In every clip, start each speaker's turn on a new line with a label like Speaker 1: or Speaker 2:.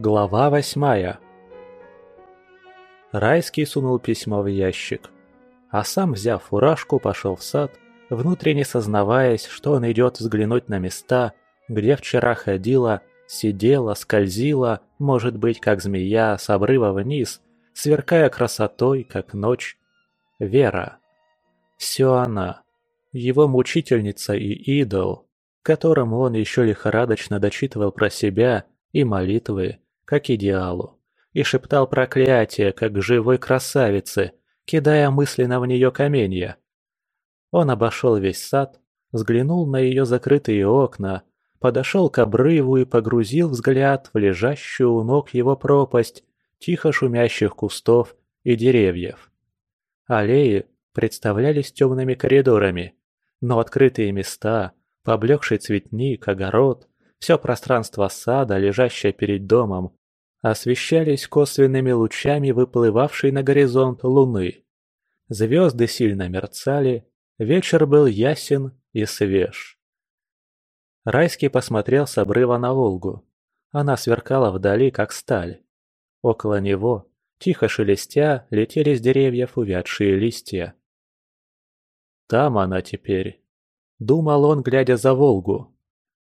Speaker 1: Глава восьмая Райский сунул письмо в ящик, а сам, взяв фуражку, пошел в сад, внутренне сознаваясь, что он идет взглянуть на места, где вчера ходила, сидела, скользила, может быть, как змея, с обрыва вниз, сверкая красотой, как ночь. Вера. Все она. Его мучительница и идол, которому он еще лихорадочно дочитывал про себя и молитвы, как идеалу, и шептал проклятие, как живой красавице, кидая мысленно в нее каменья. Он обошел весь сад, взглянул на ее закрытые окна, подошел к обрыву и погрузил взгляд в лежащую у ног его пропасть тихо шумящих кустов и деревьев. Аллеи представлялись темными коридорами, но открытые места, поблекший цветник, огород, все пространство сада, лежащее перед домом, освещались косвенными лучами выплывавшей на горизонт луны. Звезды сильно мерцали, вечер был ясен и свеж. Райский посмотрел с обрыва на Волгу. Она сверкала вдали, как сталь. Около него, тихо шелестя, летели с деревьев увядшие листья. Там она теперь. Думал он, глядя за Волгу.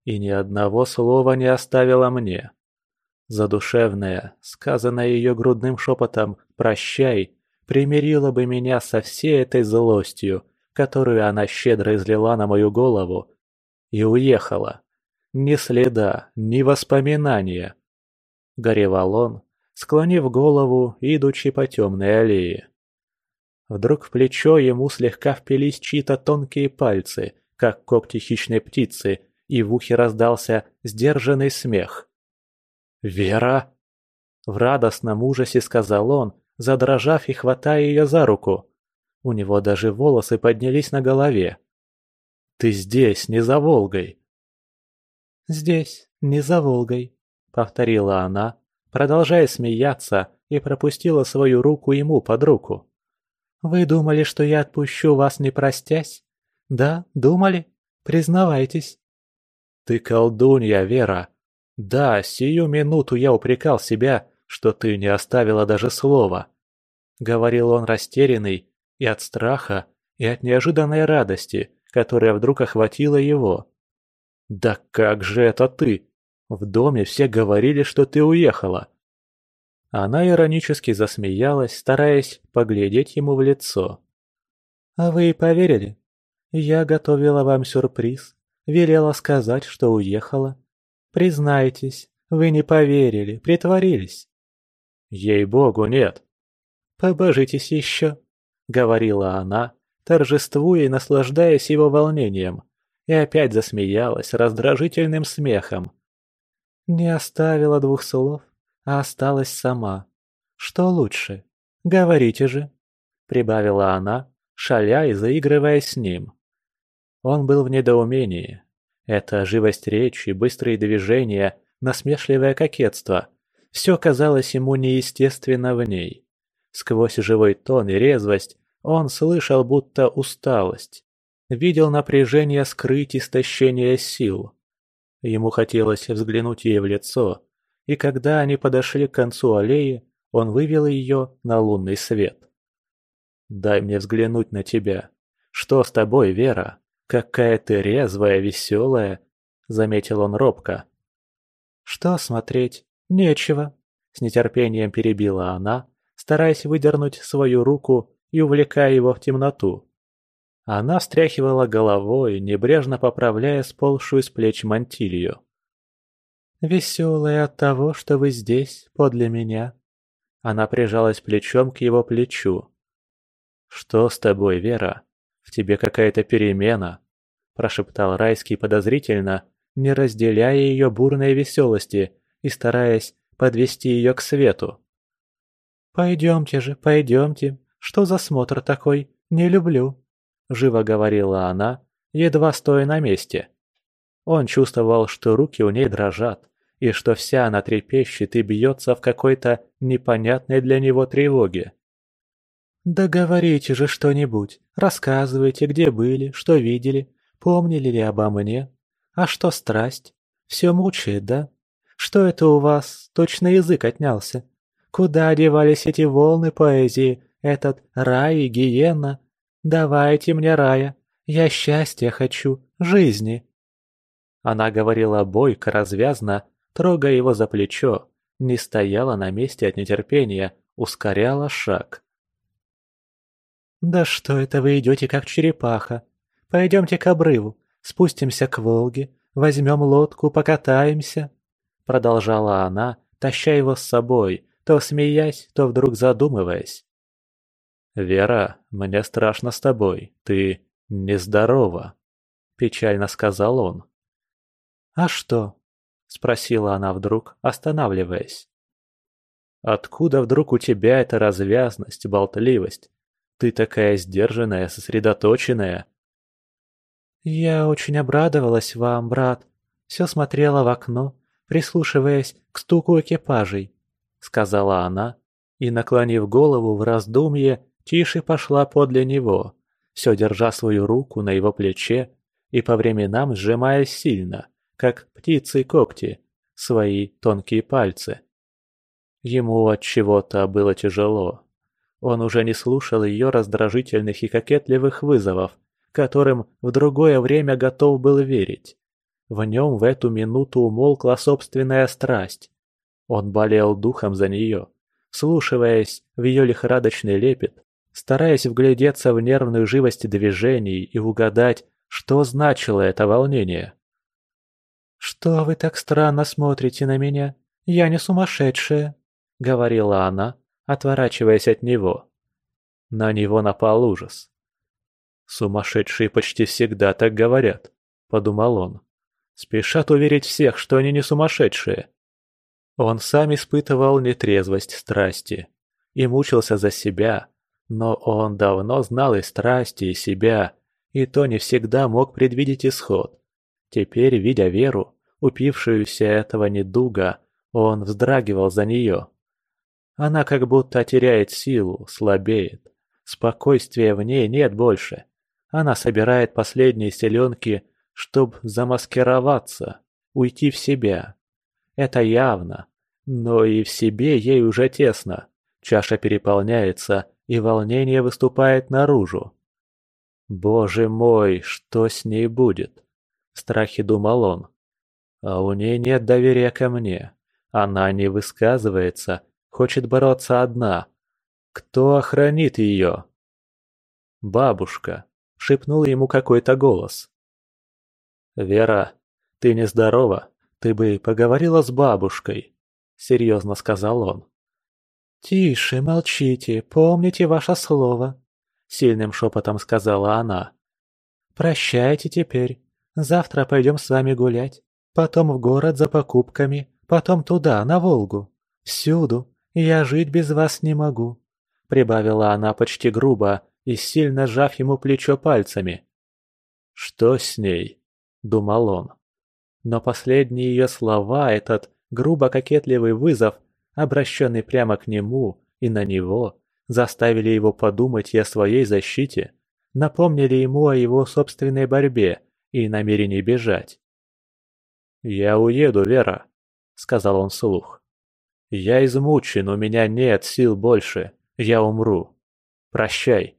Speaker 1: И ни одного слова не оставила мне. Задушевная, сказанная ее грудным шепотом «прощай», примирила бы меня со всей этой злостью, которую она щедро излила на мою голову, и уехала. Ни следа, ни воспоминания. Горевал он, склонив голову, идучи по темной аллее. Вдруг в плечо ему слегка впились чьи-то тонкие пальцы, как когти хищной птицы, и в ухе раздался сдержанный смех. «Вера?» В радостном ужасе сказал он, задрожав и хватая ее за руку. У него даже волосы поднялись на голове. «Ты здесь, не за Волгой!» «Здесь, не за Волгой», — повторила она, продолжая смеяться, и пропустила свою руку ему под руку. «Вы думали, что я отпущу вас, не простясь? Да, думали? Признавайтесь». «Ты колдунья, Вера!» Да, сию минуту я упрекал себя, что ты не оставила даже слова. Говорил он растерянный и от страха, и от неожиданной радости, которая вдруг охватила его. «Да как же это ты? В доме все говорили, что ты уехала». Она иронически засмеялась, стараясь поглядеть ему в лицо. «А вы поверили? Я готовила вам сюрприз, велела сказать, что уехала, Признайтесь, вы не поверили, притворились. Ей-богу, нет. Побожитесь еще, говорила она, торжествуя и наслаждаясь его волнением, и опять засмеялась раздражительным смехом. Не оставила двух слов, а осталась сама. Что лучше? Говорите же, прибавила она, шаля и заигрывая с ним. Он был в недоумении, эта живость речи, быстрые движения, насмешливое кокетство – все казалось ему неестественно в ней. Сквозь живой тон и резвость он слышал будто усталость, видел напряжение скрыть истощение сил. Ему хотелось взглянуть ей в лицо, и когда они подошли к концу аллеи, он вывел ее на лунный свет. «Дай мне взглянуть на тебя. Что с тобой, Вера?» «Какая ты резвая, веселая!» — заметил он робко. «Что смотреть? Нечего!» — с нетерпением перебила она, стараясь выдернуть свою руку и увлекая его в темноту. Она встряхивала головой, небрежно поправляя сползшую с плеч мантилью. «Веселая от того, что вы здесь, подле меня». Она прижалась плечом к его плечу. «Что с тобой, Вера?» «В тебе какая-то перемена», – прошептал Райский подозрительно, не разделяя ее бурной веселости и стараясь подвести ее к свету. «Пойдемте же, пойдемте. Что за смотр такой? Не люблю», – живо говорила она, едва стоя на месте. Он чувствовал, что руки у ней дрожат, и что вся она трепещет и бьется в какой-то непонятной для него тревоге. «Да говорите же что-нибудь, рассказывайте, где были, что видели, помнили ли обо мне. А что страсть? Все мучает, да? Что это у вас? Точно язык отнялся. Куда девались эти волны поэзии, этот рай и гиена? Давайте мне рая, я счастья хочу, жизни. Она говорила бойко, развязно, трогая его за плечо, не стояла на месте от нетерпения, ускоряла шаг. «Да что это вы идете как черепаха? Пойдемте к обрыву, спустимся к Волге, возьмем лодку, покатаемся», продолжала она, таща его с собой, то смеясь, то вдруг задумываясь. «Вера, мне страшно с тобой, ты нездорова», – печально сказал он. «А что?» – спросила она вдруг, останавливаясь. «Откуда вдруг у тебя эта развязность, болтливость? Ты такая сдержанная, сосредоточенная». «Я очень обрадовалась вам, брат. Все смотрела в окно, прислушиваясь к стуку экипажей. — сказала она, и, наклонив голову в раздумье, тише пошла подле него, все держа свою руку на его плече и по временам сжимая сильно, как птицы когти, свои тонкие пальцы. Ему от чего-то было тяжело. Он уже не слушал ее раздражительных и кокетливых вызовов, которым в другое время готов был верить. В нем в эту минуту умолкла собственная страсть, он болел духом за нее, слушаясь в ее лихорадочный лепет, стараясь вглядеться в нервную живость движений и угадать, что значило это волнение. «Что вы так странно смотрите на меня? Я не сумасшедшая», — говорила она, отворачиваясь от него. На него напал ужас. «Сумасшедшие почти всегда так говорят», — подумал он. «Спешат уверить всех, что они не сумасшедшие. Он сам испытывал нетрезвость страсти и мучился за себя, но он давно знал и страсти, и себя, и то не всегда мог предвидеть исход. Теперь, видя Веру, упившуюся этого недуга, он вздрагивал за нее. Она как будто теряет силу, слабеет. Спокойствия в ней нет больше. Она собирает последние селенки, чтобы замаскироваться, уйти в себя. Это явно. Но и в себе ей уже тесно. Чаша переполняется, и волнение выступает наружу. «Боже мой, что с ней будет?» В страхе думал он. «А у ней нет доверия ко мне. Она не высказывается, хочет бороться одна. Кто охранит ее?» «Бабушка», — шепнул ему какой-то голос. «Вера, ты нездорова. «Ты бы поговорила с бабушкой», — серьезно сказал он. «Тише, молчите, помните ваше слово», — сильным шепотом сказала она. «Прощайте теперь. Завтра пойдем с вами гулять. Потом в город за покупками, потом туда, на Волгу. Всюду. Я жить без вас не могу», — прибавила она почти грубо и сильно сжав ему плечо пальцами. «Что с ней?» — думал он. Но последние ее слова, этот грубо-кокетливый вызов, обращенный прямо к нему и на него, заставили его подумать и о своей защите, напомнили ему о его собственной борьбе и намерении бежать. «Я уеду, Вера», — сказал он вслух. «Я измучен, у меня нет сил больше, я умру. Прощай».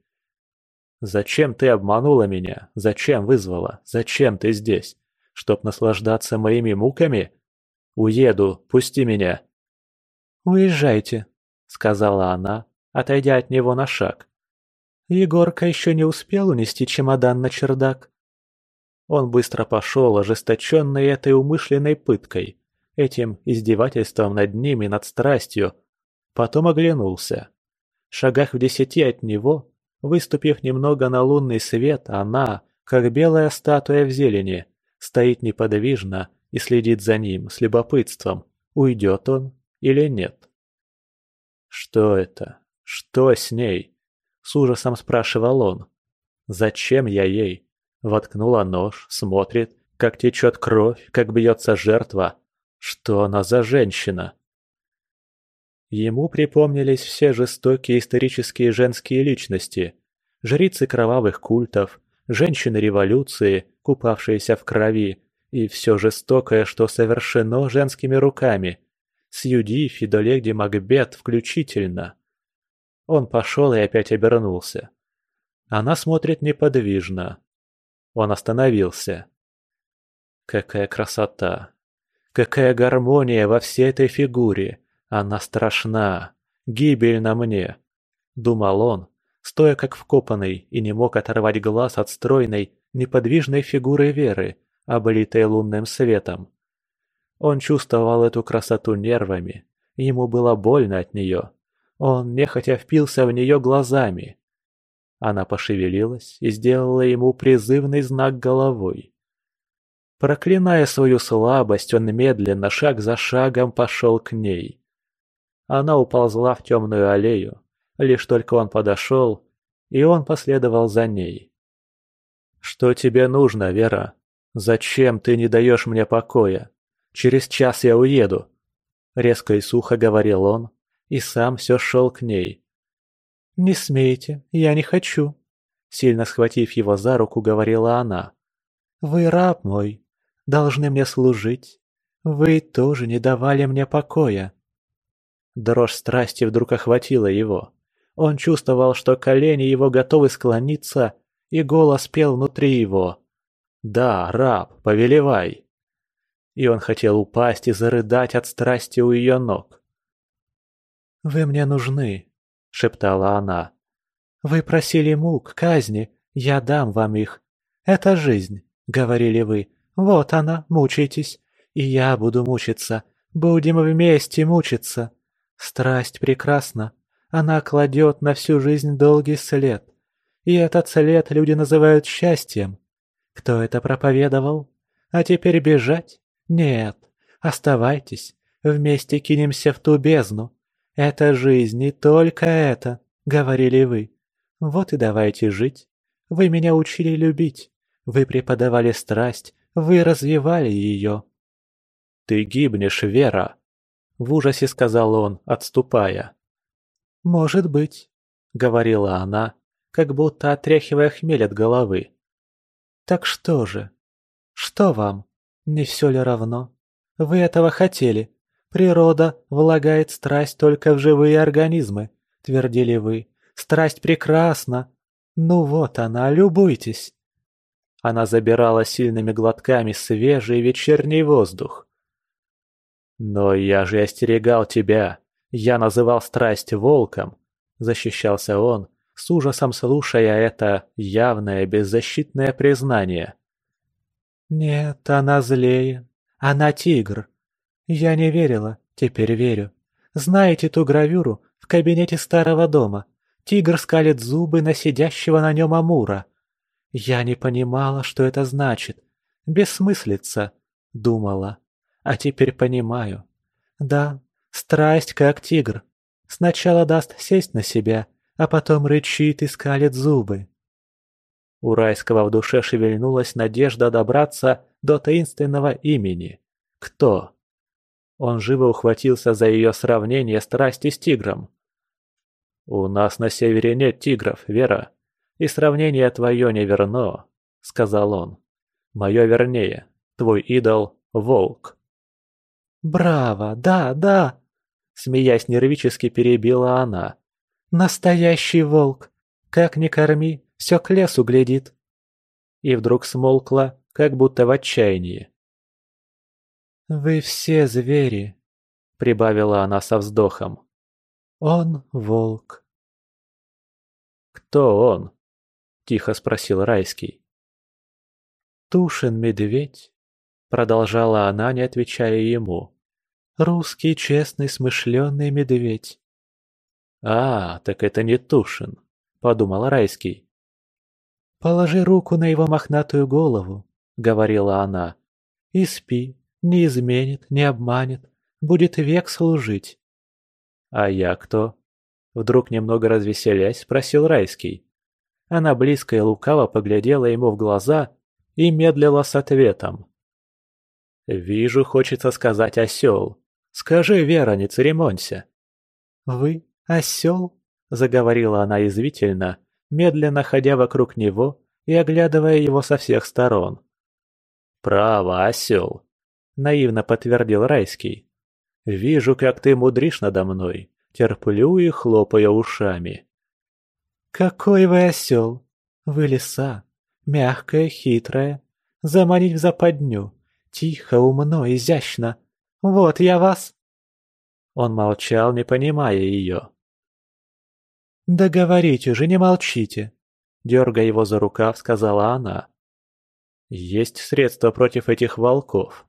Speaker 1: «Зачем ты обманула меня? Зачем вызвала? Зачем ты здесь? чтоб наслаждаться моими муками? Уеду, пусти меня!» «Уезжайте», — сказала она, отойдя от него на шаг. Егорка еще не успел унести чемодан на чердак. Он быстро пошел, ожесточенный этой умышленной пыткой, этим издевательством над ними, над страстью. Потом оглянулся. В шагах в десяти от него, выступив немного на лунный свет, она, как белая статуя в зелени, стоит неподвижно и следит за ним с любопытством, уйдет он или нет. «Что это? Что с ней?» – с ужасом спрашивал он. «Зачем я ей?» Воткнула нож, смотрит, как течет кровь, как бьется жертва. Что она за женщина? Ему припомнились все жестокие исторические женские личности, жрицы кровавых культов, женщины революции, купавшиеся в крови, И все жестокое, что совершено женскими руками. С Юдиф и до леди Макбет включительно. Он пошел и опять обернулся. Она смотрит неподвижно. Он остановился. Какая красота! Какая гармония во всей этой фигуре! Она страшна! Гибельна мне! Думал он, стоя как вкопанный, и не мог оторвать глаз от стройной, неподвижной фигуры Веры, облитой лунным светом. Он чувствовал эту красоту нервами, ему было больно от нее. Он нехотя впился в нее глазами. Она пошевелилась и сделала ему призывный знак головой. Проклиная свою слабость, он медленно, шаг за шагом, пошел к ней. Она уползла в темную аллею, лишь только он подошел, и он последовал за ней. «Что тебе нужно, Вера? Зачем ты не даешь мне покоя? Через час я уеду!» Резко и сухо говорил он, и сам все шел к ней. «Не смейте, я не хочу», — сильно схватив его за руку, говорила она. «Вы раб мой, должны мне служить. Вы тоже не давали мне покоя». Дрожь страсти вдруг охватила его. Он чувствовал, что колени его готовы склониться, и голос пел внутри его. «Да, раб, повелевай!» И он хотел упасть и зарыдать от страсти у ее ног. «Вы мне нужны», — шептала она. «Вы просили мук, казни, я дам вам их. Это жизнь», — говорили вы. «Вот она, мучайтесь, и я буду мучиться. Будем вместе мучиться. Страсть прекрасна, она кладет на всю жизнь долгий след. И этот след люди называют счастьем. Кто это проповедовал? А теперь бежать? Нет, оставайтесь, вместе кинемся в ту бездну. Это жизнь, и только это, говорили вы. Вот и давайте жить. Вы меня учили любить. Вы преподавали страсть, вы развивали ее. «Ты гибнешь, Вера!» — в ужасе сказал он, отступая. «Может быть», — говорила она, как будто отряхивая хмель от головы. «Так что же? Что вам? Не все ли равно? Вы этого хотели. Природа влагает страсть только в живые организмы», — твердили вы. «Страсть прекрасна. Ну вот она, любуйтесь». Она забирала сильными глотками свежий вечерний воздух. «Но я же остерегал тебя. Я называл страсть волком», — защищался он, с ужасом слушая это явное беззащитное признание. «Нет, она злее. Она тигр. Я не верила, теперь верю. Знаете ту гравюру в кабинете старого дома? Тигр скалит зубы на сидящего на нем Амура. Я не понимала, что это значит. Бессмыслица, думала. А теперь понимаю. Да, страсть как тигр. Сначала даст сесть на себя — а потом рычит и скалит зубы. У Райского в душе шевельнулась надежда добраться до таинственного имени. Кто? Он живо ухватился за ее сравнение страсти с тигром. «У нас на севере нет тигров, Вера, и сравнение твое не верно», — сказал он. «Мое вернее, твой идол — волк». «Браво, да, да!» Смеясь нервически перебила она. Настоящий волк! Как ни корми, все к лесу глядит!» И вдруг смолкла, как будто в отчаянии. «Вы все звери!» — прибавила она со вздохом. «Он волк». «Кто он?» — тихо спросил Райский. «Тушин медведь», — продолжала она, не отвечая ему. «Русский честный смышленый медведь. «А, так это не Тушин», — подумал Райский. «Положи руку на его мохнатую голову», — говорила она, — «и спи, не изменит, не обманет, будет век служить». «А я кто?» — вдруг немного развеселясь спросил Райский. Она близко и лукаво поглядела ему в глаза и медлила с ответом. «Вижу, хочется сказать осел. Скажи, Вера, не церемонься». «Вы «Осел?» – заговорила она язвительно, медленно ходя вокруг него и оглядывая его со всех сторон. «Право, осел», — наивно подтвердил Райский. «Вижу, как ты мудришь надо мной, терплю и хлопаю ушами».
Speaker 2: «Какой вы осел! Вы лиса, мягкая, хитрая, заманить в западню, тихо, умно, изящно. Вот я вас!»
Speaker 1: Он молчал, не понимая ее.
Speaker 2: «Да говорите же, не молчите!» Дергая его за рукав, сказала она.
Speaker 1: «Есть средство против этих волков».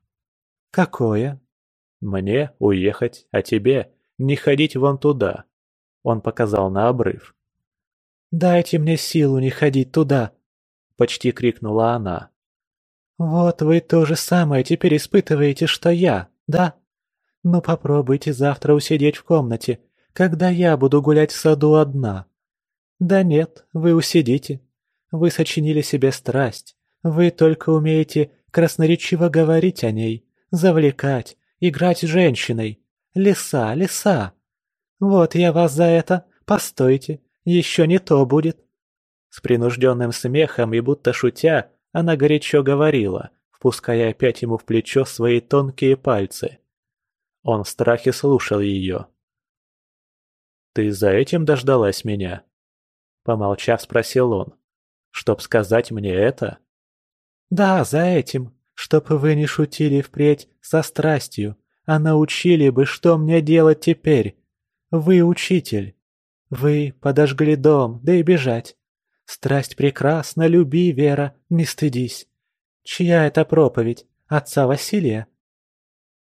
Speaker 2: «Какое?»
Speaker 1: «Мне уехать, а тебе не ходить вон туда». Он показал на обрыв.
Speaker 2: «Дайте мне силу не ходить туда!» Почти крикнула она. «Вот вы то же самое теперь испытываете, что я, да? Ну попробуйте завтра усидеть в комнате, когда я буду гулять в саду одна. Да нет, вы усидите. Вы сочинили себе страсть. Вы только умеете красноречиво говорить о ней, завлекать, играть с женщиной. Лиса, лиса. Вот я вас за это. Постойте, еще не то будет. С принужденным смехом и будто шутя, она горячо говорила, впуская опять ему в плечо свои тонкие пальцы. Он в страхе слушал ее. «Ты за этим дождалась меня?» Помолчав, спросил он. «Чтоб сказать мне это?» «Да, за этим. Чтоб вы не шутили впредь со страстью, а научили бы, что мне делать теперь. Вы учитель. Вы подожгли дом, да и бежать. Страсть прекрасна, люби, Вера, не стыдись. Чья это проповедь? Отца Василия?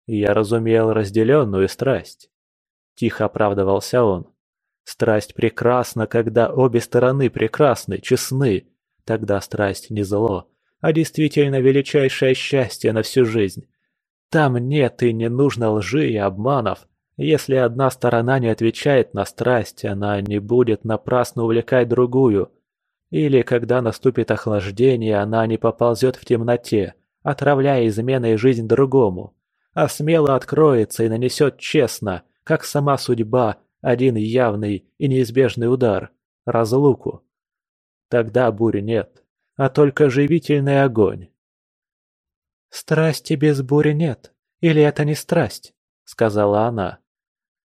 Speaker 1: Я разумел разделенную страсть. Тихо оправдывался он. Страсть прекрасна, когда обе стороны прекрасны, честны. Тогда страсть не зло, а действительно величайшее счастье на всю жизнь. Там нет и не нужно лжи и обманов, если одна сторона не отвечает на страсть, она не будет напрасно увлекать другую. Или когда наступит охлаждение, она не поползет в темноте, отравляя изменой жизнь другому, а смело откроется и нанесет честно, как сама судьба, один явный и неизбежный удар – разлуку. Тогда бури нет, а только живительный огонь.
Speaker 2: «Страсти без бури нет, или это не страсть?» – сказала она.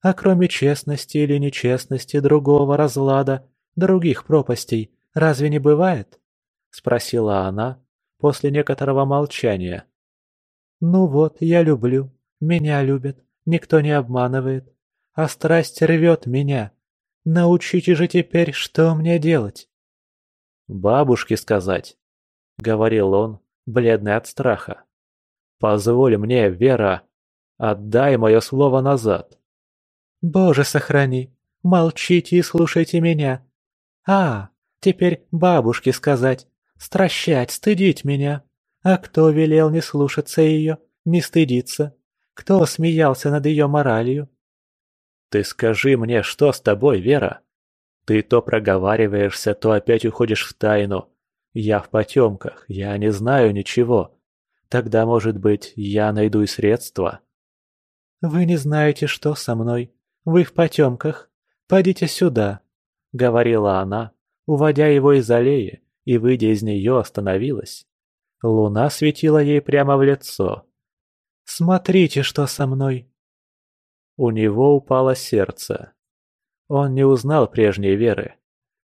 Speaker 2: А кроме честности или нечестности другого разлада, других пропастей, разве не бывает? Спросила она после некоторого молчания. Ну вот, я люблю, меня любят, никто не обманывает, а страсть рвет меня. Научите же теперь, что мне делать.
Speaker 1: Бабушке сказать, говорил он, бледный от страха. Позволь мне, Вера, отдай мое слово назад.
Speaker 2: Боже, сохрани! Молчите и слушайте меня. А, теперь бабушке сказать, стращать, стыдить меня. А кто велел не слушаться ее, не стыдиться? Кто смеялся над ее моралью?
Speaker 1: Ты скажи мне, что с тобой, Вера? Ты то проговариваешься, то опять уходишь в тайну. Я в потемках, я не знаю ничего. Тогда, может быть, я найду и средства.
Speaker 2: Вы не знаете, что со мной. Вы в потемках. Пойдите сюда», — говорила она, уводя его из аллеи, и, выйдя из нее, остановилась. Луна светила ей прямо в лицо. «Смотрите, что со мной!»
Speaker 1: У него упало сердце. Он не узнал прежней Веры.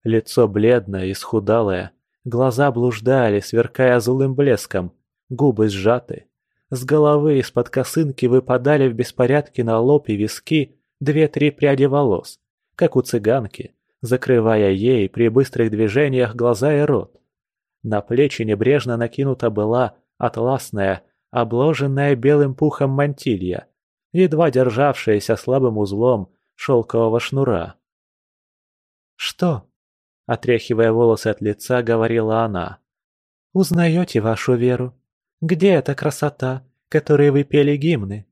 Speaker 1: Лицо бледное, исхудалое, глаза блуждали, сверкая злым блеском, губы сжаты. С головы из-под косынки выпадали в беспорядке на лоб и виски две-три пряди волос, как у цыганки, закрывая ей при быстрых движениях глаза и рот. На плечи небрежно накинута была атласная, обложенная белым пухом мантилья, едва державшаяся слабым узлом шелкового шнура.
Speaker 2: «Что?» – отряхивая волосы от лица, говорила она. «Узнаете вашу веру? Где эта красота, которой вы пели гимны?»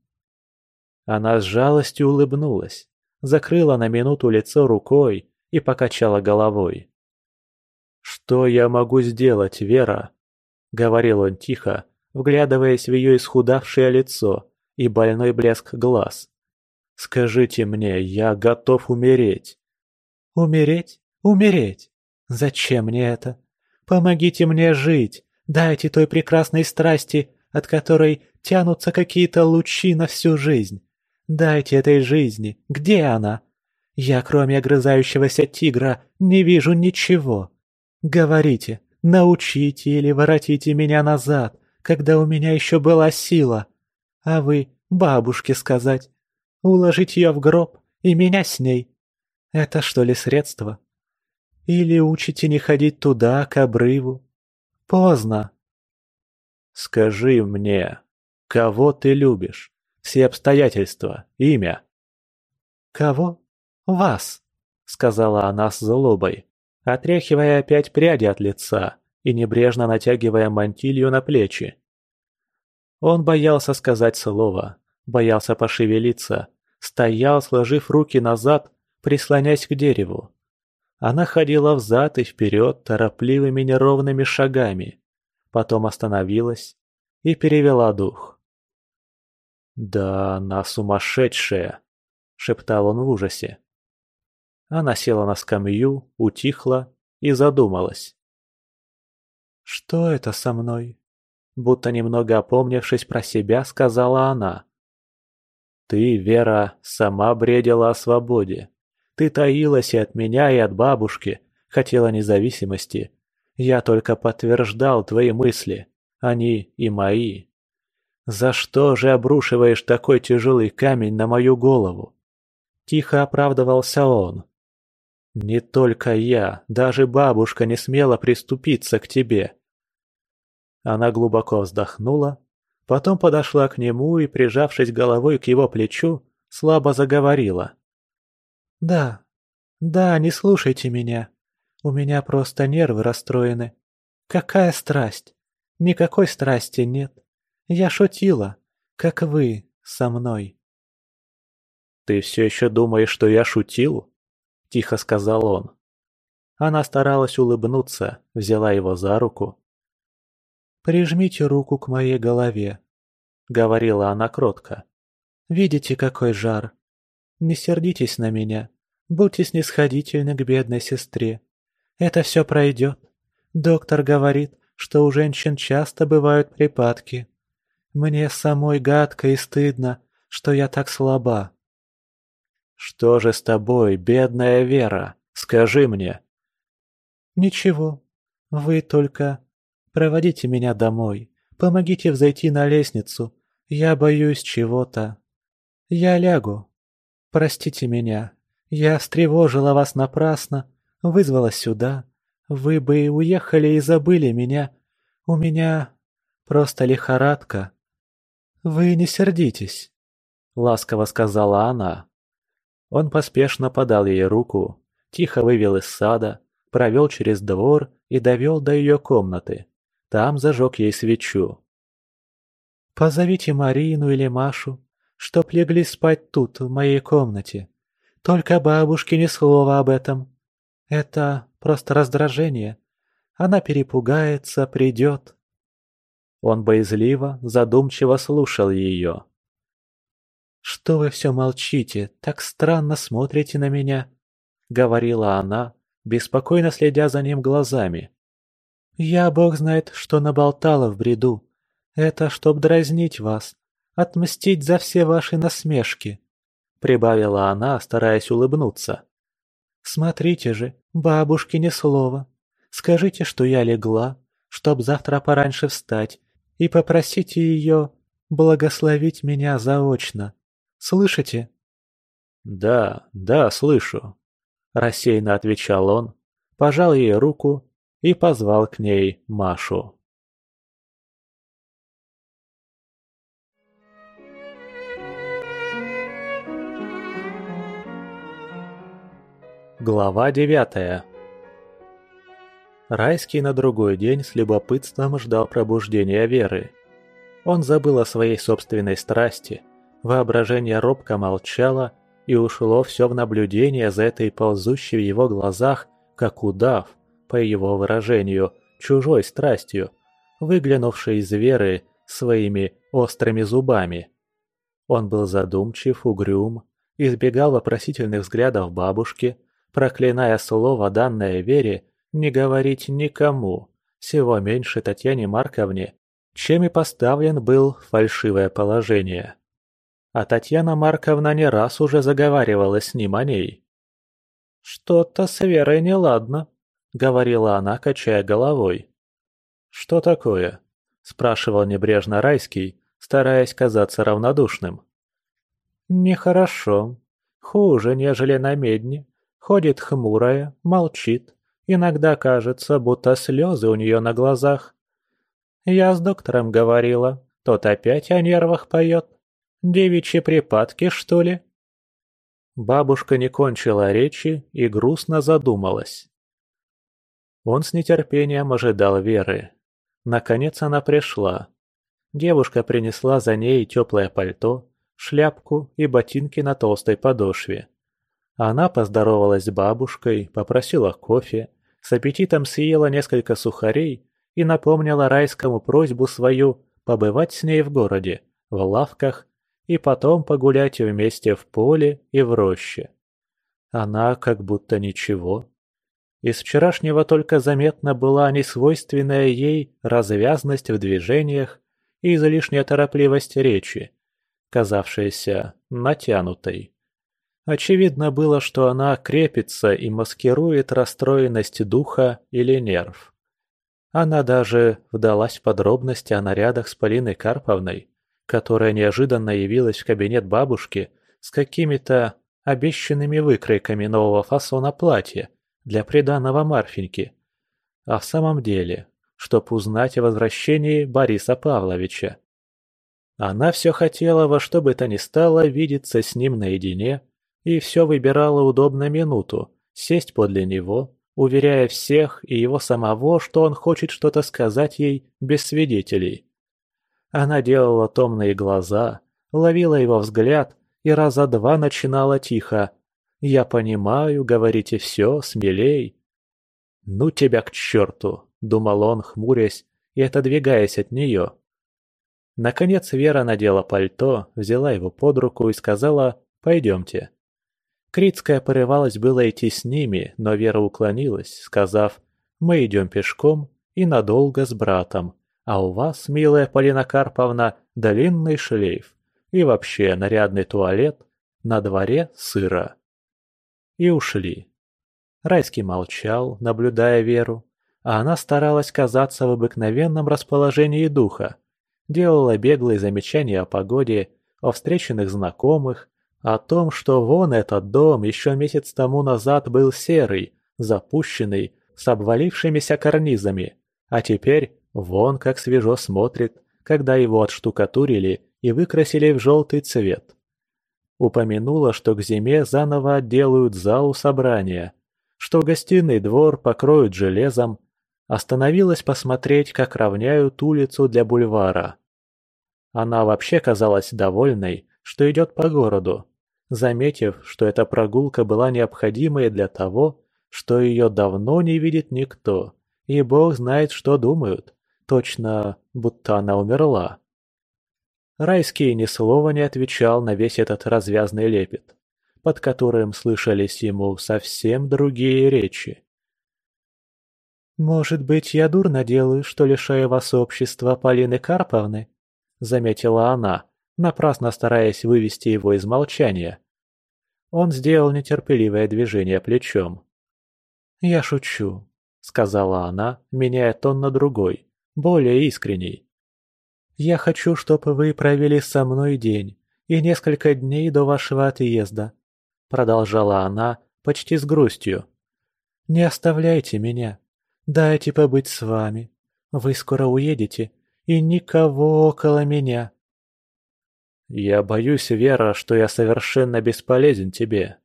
Speaker 1: Она с жалостью улыбнулась, закрыла на минуту лицо рукой и покачала головой. «Что я могу сделать, Вера?» — говорил он тихо, вглядываясь в ее исхудавшее лицо и больной блеск глаз. «Скажите мне, я готов умереть».
Speaker 2: «Умереть? Умереть? Зачем мне это? Помогите мне жить, дайте той прекрасной страсти от которой тянутся какие-то лучи на всю жизнь. Дайте этой жизни, где она? Я, кроме огрызающегося тигра, не вижу ничего. Говорите, научите или воротите меня назад, когда у меня еще была сила. А вы бабушке сказать, уложить ее в гроб и меня с ней. Это что ли средство? Или учите не ходить туда, к обрыву? Поздно.
Speaker 1: Скажи мне, кого ты любишь? Все обстоятельства, имя.
Speaker 2: Кого? Вас, сказала она с злобой,
Speaker 1: отряхивая опять пряди от лица и небрежно натягивая мантилью на плечи. Он боялся сказать слово, боялся пошевелиться, стоял, сложив руки назад, прислонясь к дереву. Она ходила взад и вперед торопливыми неровными шагами, потом остановилась и перевела дух. «Да она сумасшедшая!» — шептал он в ужасе. Она села на скамью, утихла и задумалась.
Speaker 2: «Что это со мной?» Будто немного опомнившись про себя, сказала она.
Speaker 1: «Ты, Вера, сама бредила о свободе. Ты таилась и от меня, и от бабушки, хотела независимости. Я только подтверждал твои мысли, они и мои. За что же обрушиваешь такой тяжелый камень на мою голову?» Тихо оправдывался он. «Не только я, даже бабушка не смела приступиться к тебе». Она глубоко вздохнула, потом подошла к нему и, прижавшись головой к его плечу, слабо заговорила.
Speaker 2: «Да, да, не слушайте меня. У меня просто нервы расстроены. Какая страсть? Никакой страсти нет. Я шутила, как вы со мной».
Speaker 1: «Ты все еще думаешь, что я шутил?» – тихо сказал он. Она старалась улыбнуться, взяла его за руку.
Speaker 2: «Прижмите руку к моей голове», — говорила она кротко. «Видите, какой жар? Не сердитесь на меня, будьте снисходительны к бедной сестре. Это все пройдет. Доктор говорит, что у женщин часто бывают припадки. Мне самой гадко и стыдно, что я так слаба.
Speaker 1: «Что же с тобой, бедная Вера? Скажи мне!»
Speaker 2: «Ничего. Вы только проводите меня домой. Помогите взойти на лестницу. Я боюсь чего-то. Я лягу. Простите меня. Я встревожила вас напрасно, вызвала сюда. Вы бы уехали и забыли меня. У меня просто лихорадка. Вы не сердитесь», — ласково сказала она.
Speaker 1: Он поспешно подал ей руку, тихо вывел из сада, провел через двор и довел до ее комнаты. Там зажег ей свечу.
Speaker 2: «Позовите Марину или Машу, чтоб легли спать тут, в моей комнате. Только бабушке ни слова об этом. Это просто раздражение. Она перепугается, придет».
Speaker 1: Он боязливо, задумчиво слушал ее.
Speaker 2: «Что вы все молчите, так странно смотрите на меня?» — говорила она, беспокойно следя за ним глазами. «Я, бог знает, что наболтала в бреду. Это чтоб дразнить вас, отмстить за все ваши насмешки», — прибавила она, стараясь улыбнуться. «Смотрите же, бабушке ни слова. Скажите, что я легла, чтоб завтра пораньше встать, и попросите ее благословить меня заочно. Слышите?»
Speaker 1: «Да, да, слышу», – рассеянно отвечал он, пожал ей руку и позвал к ней Машу. Глава девятая Райский на другой день с любопытством ждал пробуждения Веры. Он забыл о своей собственной страсти – Воображение робко молчало, и ушло все в наблюдение за этой ползущей в его глазах, как удав, по его выражению, чужой страстью, выглянувшей из веры своими острыми зубами. Он был задумчив, угрюм, избегал вопросительных взглядов бабушки, проклиная слово, данное Вере, не говорить никому, всего меньше Татьяне Марковне чем и поставлен был фальшивое положение. А Татьяна Марковна не раз уже заговаривала с ним о ней. «Что-то с Верой неладно», — говорила она, качая головой. «Что такое?» — спрашивал небрежно Райский, стараясь казаться равнодушным. «Нехорошо. Хуже, нежели на медне. Ходит хмурая, молчит. Иногда кажется, будто слезы у нее на глазах. Я с доктором говорила, тот опять о нервах поет. Девичьи припадки, что ли?» Бабушка не кончила речи и грустно задумалась. Он с нетерпением ожидал Веры. Наконец она пришла. Девушка принесла за ней теплое пальто, шляпку и ботинки на толстой подошве. Она поздоровалась с бабушкой, попросила кофе, с аппетитом съела несколько сухарей и напомнила райскому просьбу свою побывать с ней в городе, в лавках и потом погулять вместе в поле и в роще. Она как будто ничего. Из вчерашнего только заметна была несвойственная ей развязность в движениях и излишняя торопливость речи, казавшаяся натянутой. Очевидно было, что она крепится и маскирует расстроенность духа или нерв. Она даже вдалась в подробности о нарядах с Полиной Карповной, которая неожиданно явилась в кабинет бабушки с какими-то обещанными выкройками нового фасона платья для приданого Марфеньки. А в самом деле, чтоб узнать о возвращении Бориса Павловича. Она все хотела во что бы то ни стало видеться с ним наедине и все выбирала удобно минуту, сесть подле него, уверяя всех и его самого, что он хочет что-то сказать ей без свидетелей. Она делала томные глаза, ловила его взгляд и раза два начинала тихо. «Я понимаю, говорите все, смелей». «Ну тебя к черту!» — думал он, хмурясь и отодвигаясь от нее. Наконец Вера надела пальто, взяла его под руку и сказала «пойдемте». Критская порывалась было идти с ними, но Вера уклонилась, сказав «мы идем пешком и надолго с братом, а у вас, милая Полина Карповна, длинный шлейф и вообще нарядный туалет, на дворе сыро». И ушли. Райский молчал, наблюдая Веру, а она старалась казаться в обыкновенном расположении духа, делала беглые замечания о погоде, о встреченных знакомых, о том, что вон этот дом еще месяц тому назад был серый, запущенный, с обвалившимися карнизами, а теперь вон как свежо смотрит, когда его отштукатурили и выкрасили в желтый цвет. Упомянула, что к зиме заново отделают залу собрания, что гостиный двор покроют железом, Остановилась посмотреть, как равняют улицу для бульвара. Она вообще казалась довольной, что идет по городу, заметив, что эта прогулка была необходимой для того, что ее давно не видит никто, и бог знает, что думают, точно, будто она умерла. Райский ни слова не отвечал на весь этот развязный лепет, под которым слышались ему совсем другие речи. «Может быть, я дурно делаю, что лишаю вас общества Полины Карповны?» — заметила она, напрасно стараясь вывести его из молчания. Он сделал нетерпеливое движение плечом. «Я шучу», — сказала она, меняя тон на другой, более искренний. «Я хочу, чтобы вы провели со мной день и несколько дней до вашего отъезда», — продолжала она почти с грустью. «Не оставляйте меня. Дайте побыть с вами. Вы скоро уедете, и никого около меня. Я боюсь, Вера, что я совершенно бесполезен тебе.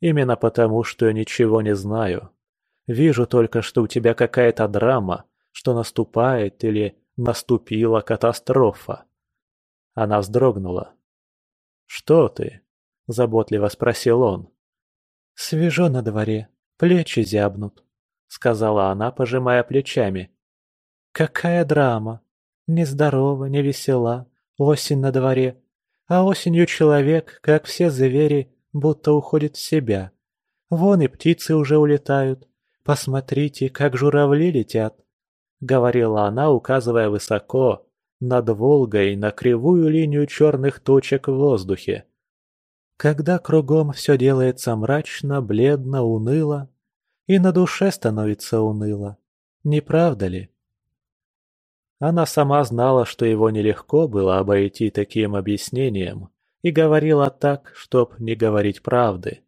Speaker 1: Именно потому, что я ничего не знаю. Вижу только, что у тебя какая-то драма, что наступает или наступила катастрофа. Она вздрогнула. «Что ты?» – заботливо спросил он. «Свежо на дворе, плечи зябнут. — сказала она, пожимая плечами. «Какая драма! Нездорова, не весела, осень на дворе. А осенью человек, как все звери, будто уходит в себя. Вон и птицы уже улетают. Посмотрите, как журавли летят!» — говорила она, указывая высоко, над Волгой на кривую линию черных точек в воздухе. Когда кругом все делается мрачно, бледно, уныло, и на душе становится уныло, не правда ли? Она сама знала, что его нелегко было обойти таким объяснением, и говорила так, чтоб не говорить правды.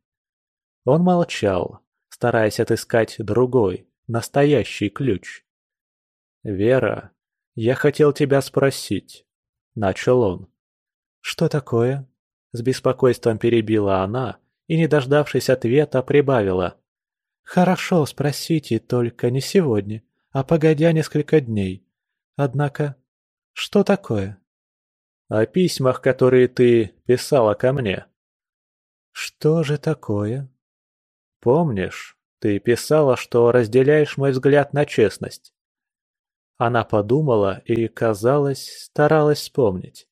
Speaker 1: Он молчал, стараясь отыскать другой, настоящий ключ. «Вера, я хотел тебя спросить», — начал он. «Что такое?» — с беспокойством перебила она и, не дождавшись ответа, прибавила. «Хорошо, спросите, только не сегодня, а погодя несколько дней. Однако, что такое?» «О письмах, которые ты писала ко мне». «Что же такое?» «Помнишь, ты писала, что разделяешь мой взгляд на честность?» Она подумала и, казалось, старалась вспомнить.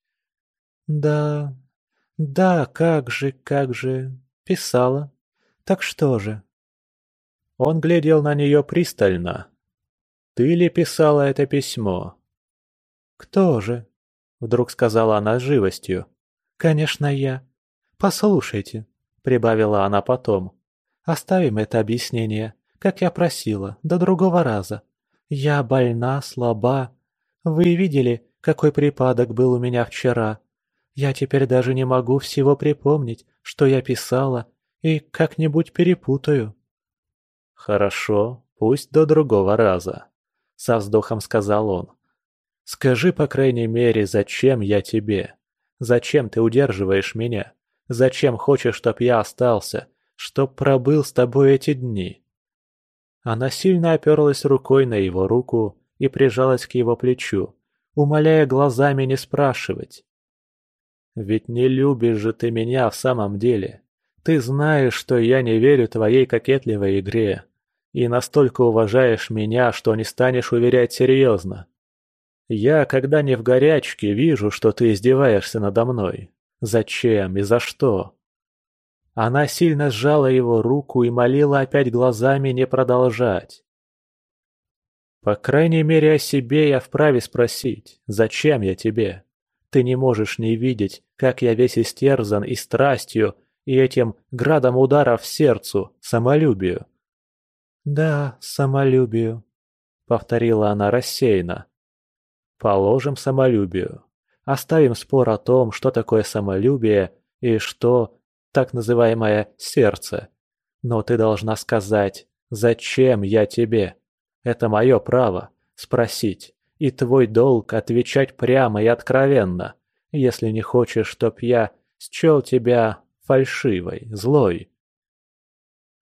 Speaker 1: «Да, да, как же, как же, писала. Так что же?» Он глядел на нее пристально. «Ты ли писала это письмо?» «Кто же?» — вдруг сказала она с живостью. «Конечно, я. Послушайте», — прибавила она потом. «Оставим это объяснение, как я просила, до другого раза. Я больна, слаба. Вы видели, какой припадок был у меня вчера. Я теперь даже не могу всего припомнить, что я писала, и как-нибудь перепутаю». «Хорошо, пусть до другого раза», — со вздохом сказал он. «Скажи, по крайней мере, зачем я тебе? Зачем ты удерживаешь меня? Зачем хочешь, чтоб я остался, чтоб пробыл с тобой эти дни?» Она сильно оперлась рукой на его руку и прижалась к его плечу, умоляя глазами не спрашивать. «Ведь не любишь же ты меня в самом деле. Ты знаешь, что я не верю твоей кокетливой игре, и настолько уважаешь меня, что не станешь уверять серьезно. Я, когда не в горячке, вижу, что ты издеваешься надо мной. Зачем и за что?» Она сильно сжала его руку и молила опять глазами не продолжать. «По крайней мере, о себе я вправе спросить, зачем я тебе? Ты не можешь не видеть, как я весь истерзан и страстью, и этим градом ударов в сердцу, самолюбию». «Да, самолюбию», — повторила она рассеянно. «Положим самолюбию. Оставим спор о том, что такое самолюбие и что так называемое сердце. Но ты должна сказать, зачем я тебе? Это мое право спросить, и твой долг отвечать прямо и откровенно, если не хочешь, чтоб я счел тебя фальшивой, злой.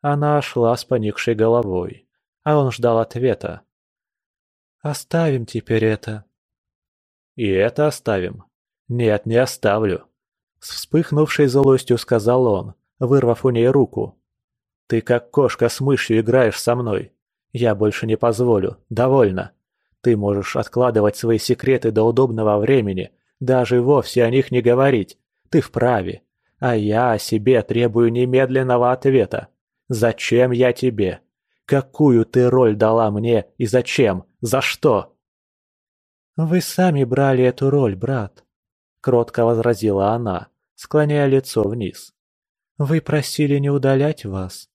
Speaker 1: Она шла с поникшей головой, а он ждал ответа. «Оставим теперь это». «И это оставим?» «Нет, не оставлю. С вспыхнувшей злостью сказал он, вырвав у ней руку. «Ты как кошка с мышью играешь со мной. Я больше не позволю. Довольно. Ты можешь откладывать свои секреты до удобного времени, даже вовсе о них не говорить. Ты вправе. А я о себе требую немедленного ответа. Зачем я тебе? Какую ты роль дала мне и зачем? За что?» «Вы сами брали эту роль, брат», кротко возразила она, склоняя лицо вниз. «Вы просили не удалять вас».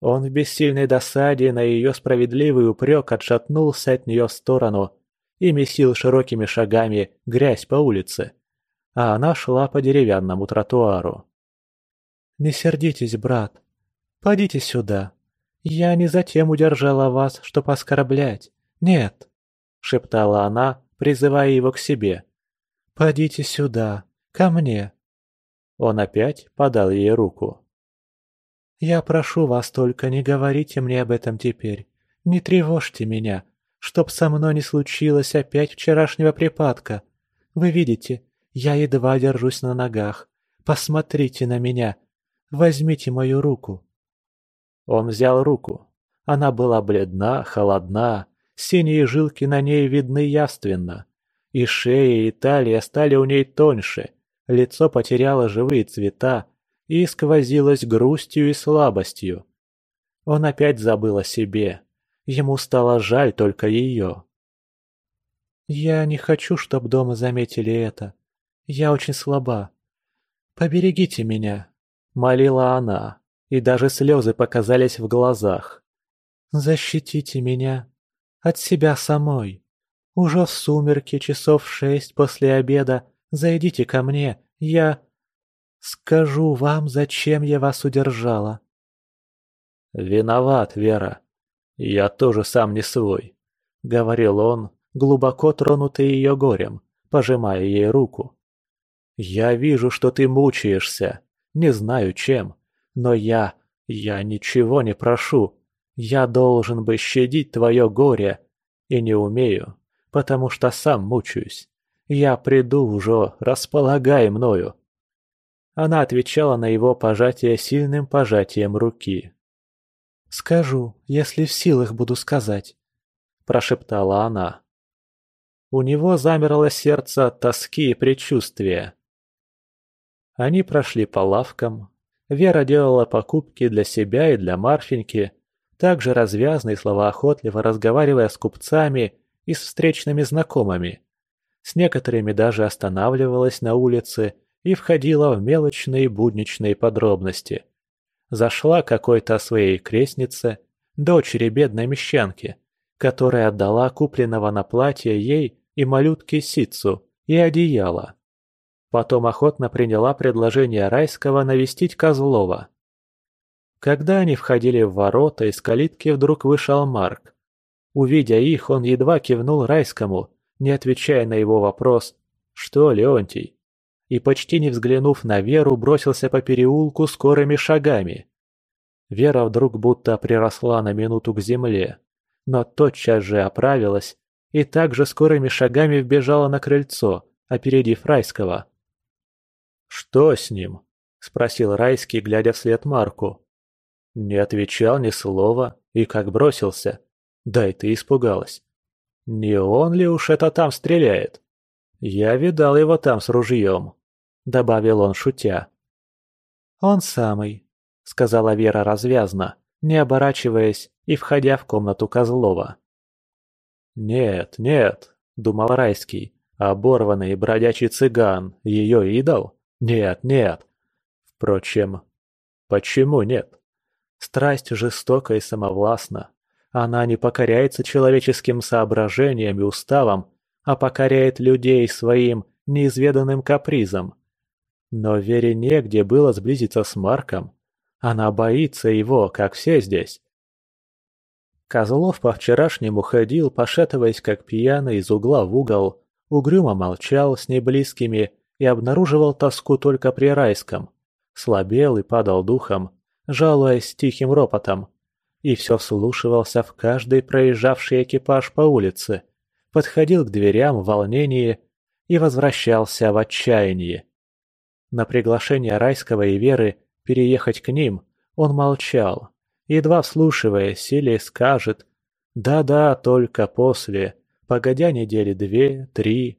Speaker 1: Он в бессильной досаде на ее справедливый упрек отшатнулся от нее в сторону и месил широкими шагами грязь по улице, а она шла по деревянному тротуару. «Не сердитесь, брат. Подите сюда. Я не затем удержала вас, чтоб оскорблять. Нет», — шептала она, призывая его к себе. «Подите сюда, ко мне». Он опять подал ей руку. «Я прошу вас только, не говорите мне об этом теперь. Не тревожьте меня, чтоб со мной не случилось опять вчерашнего припадка. Вы видите, я едва держусь на ногах. Посмотрите на меня. Возьмите мою руку». Он взял руку. Она была бледна, холодна, синие жилки на ней видны явственно. И шея, и талия стали у ней тоньше, лицо потеряло живые цвета и сквозилось грустью и слабостью. Он опять забыл о себе. Ему стало жаль только ее.
Speaker 2: Я не хочу, чтобы дома заметили это. Я очень слаба. Поберегите меня», — молила она, и даже слезы показались в глазах. «Защитите меня от себя самой. Уже в сумерки часов шесть после обеда зайдите ко мне, я скажу вам, зачем я вас удержала».
Speaker 1: «Виноват, Вера. Я тоже сам не свой», — говорил он, глубоко тронутый ее горем, пожимая ей руку. «Я вижу, что ты мучаешься, не знаю чем, но я, я ничего не прошу. Я должен бы щадить твое горе, и не умею, потому что сам мучаюсь. Я приду уже, располагай мною». Она отвечала на его пожатие сильным пожатием руки.
Speaker 2: «Скажу, если в силах буду сказать», – прошептала она.
Speaker 1: У него замерло сердце от тоски и предчувствия. Они прошли по лавкам. Вера делала покупки для себя и для Марфеньки, также развязно и словоохотливо разговаривая с купцами и с встречными знакомыми. С некоторыми даже останавливалась на улице и входила в мелочные будничные подробности. Зашла какой-то своей крестнице, дочери бедной мещанки, которая отдала купленного на платье ей и малютке ситцу и одеяло. Потом охотно приняла предложение Райского навестить Козлова. Когда они входили в ворота, из калитки вдруг вышел Марк. Увидя их, он едва кивнул Райскому, не отвечая на его вопрос «Что, Леонтий?», и почти не взглянув на Веру, бросился по переулку скорыми шагами. Вера вдруг будто приросла на минуту к земле, но тотчас же оправилась и также скорыми шагами вбежала на крыльцо, опередив Райского. «Что с ним?» – спросил Райский, глядя вслед Марку. Не отвечал ни слова и как бросился. Да и ты испугалась. Не он ли уж это там стреляет? Я видал его там с ружьем, добавил он, шутя.
Speaker 2: Он самый, сказала Вера развязно, не оборачиваясь и входя в комнату Козлова.
Speaker 1: «Нет, нет», — думал Райский, — «оборванный бродячий цыган, ее идол? Нет, нет». Впрочем, почему нет? Страсть жестока и самовластна. Она не покоряется человеческим соображениям и уставам, а покоряет людей своим неизведанным капризом. Но Вере негде было сблизиться с Марком. Она боится его, как все здесь. Козлов по-вчерашнему ходил, пошатываясь как пьяный из угла в угол, угрюмо молчал с неблизкими и обнаруживал тоску только при райском. Слабел и падал духом, жалуясь тихим ропотом. И все вслушивался в каждый проезжавший экипаж по улице, подходил к дверям в волнении и возвращался в отчаянии. На приглашение Райского и Веры переехать к ним он молчал, едва вслушиваясь, или скажет «Да-да, только после, погодя недели две, три».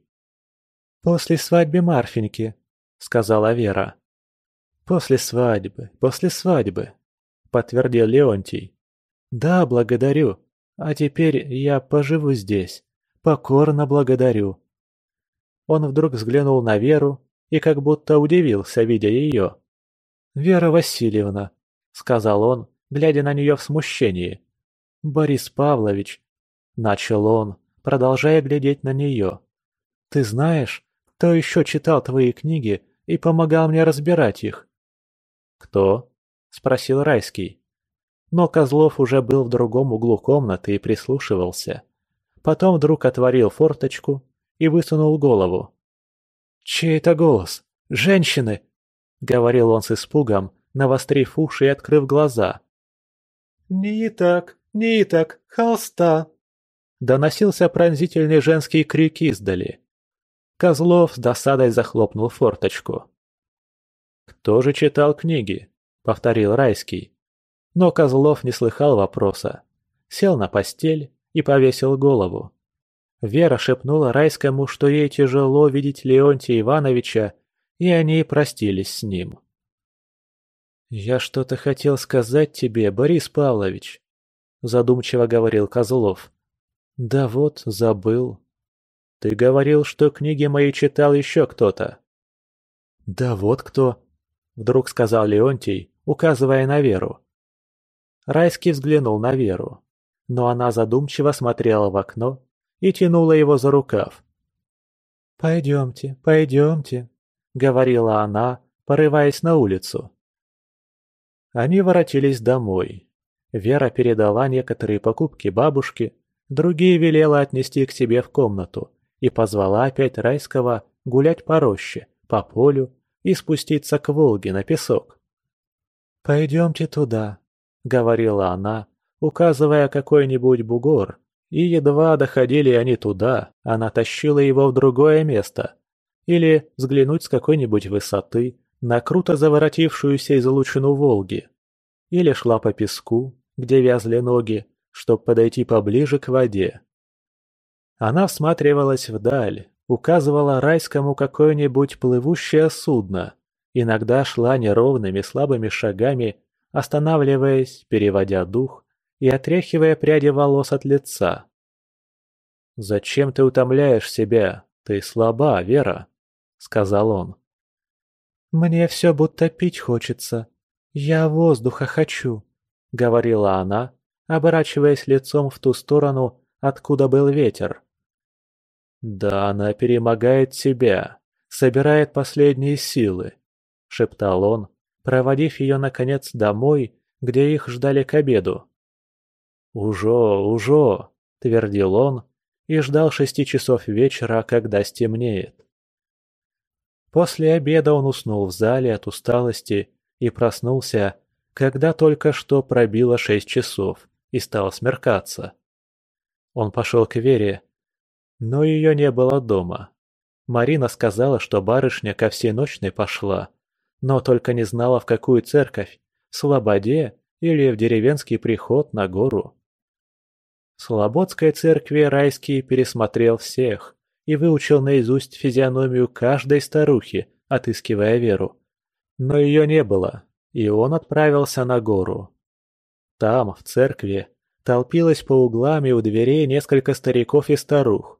Speaker 2: «После свадьбы Марфеньки», — сказала Вера.
Speaker 1: «После свадьбы, после свадьбы», — подтвердил Леонтий. «Да, благодарю. А теперь я поживу здесь. Покорно благодарю». Он вдруг взглянул на Веру и как будто удивился, видя ее. «Вера Васильевна», — сказал он, глядя на нее в смущении. «Борис Павлович», — начал он, продолжая глядеть на нее. «Ты знаешь, кто еще читал твои книги и помогал мне разбирать их?» «Кто?» — спросил Райский. Но Козлов уже был в другом углу комнаты и прислушивался. Потом вдруг отворил форточку и высунул голову. «Чей это голос? Женщины!» — говорил он с испугом, навострив уши и открыв глаза.
Speaker 2: «Не так, не так, холста!»
Speaker 1: Доносился пронзительный женский крик издали. Козлов с досадой захлопнул форточку. «Кто же читал книги?» — повторил Райский. Но Козлов не слыхал вопроса. Сел на постель и повесил голову. Вера шепнула Райскому, что ей тяжело видеть Леонтия Ивановича, и они простились с ним. «Я что-то хотел сказать тебе, Борис Павлович», – задумчиво говорил Козлов. «Да вот, забыл». Ты говорил, что книги мои читал еще кто-то».
Speaker 2: «Да вот кто», — вдруг сказал Леонтий, указывая на Веру. Райский взглянул на Веру, но она задумчиво смотрела в окно и тянула его за рукав. «Пойдемте, пойдемте», — говорила она, порываясь на улицу. Они воротились домой. Вера передала некоторые покупки бабушке, другие велела отнести к себе в комнату и позвала опять Райского гулять по роще, по полю и спуститься к Волге на песок. «Пойдемте туда», — говорила она, указывая какой-нибудь бугор, и едва доходили они туда, она тащила его в другое место. Или взглянуть с какой-нибудь высоты на круто заворотившуюся излучину Волги. Или шла по песку, где вязли ноги, чтобы подойти поближе к воде. Она всматривалась вдаль, указывала райскому какое-нибудь плывущее судно, иногда шла неровными слабыми шагами, останавливаясь, переводя дух и отряхивая пряди волос от лица. «Зачем ты утомляешь себя? Ты слаба, Вера», — сказал он. «Мне все будто пить хочется. Я воздуха хочу», — говорила она, оборачиваясь лицом в ту сторону, откуда был ветер. «Да она перемогает себя, собирает последние силы», — шептал он, проводив ее, наконец, домой, где их ждали к обеду. «Ужо, ужо», — твердил он, и ждал шести часов вечера, когда стемнеет. После обеда он уснул в зале от усталости и проснулся, когда только что пробило шесть часов и стало смеркаться. Он пошел к Вере, но ее не было дома. Марина сказала, что барышня ко всеночной пошла, но только не знала, в какую церковь, в Слободе или в деревенский приход на гору. В Слободской церкви Райский пересмотрел всех и выучил наизусть физиономию каждой старухи, отыскивая Веру. Но ее не было, и он отправился на гору. Там, в церкви, толпилось по углам и у дверей несколько стариков и старух.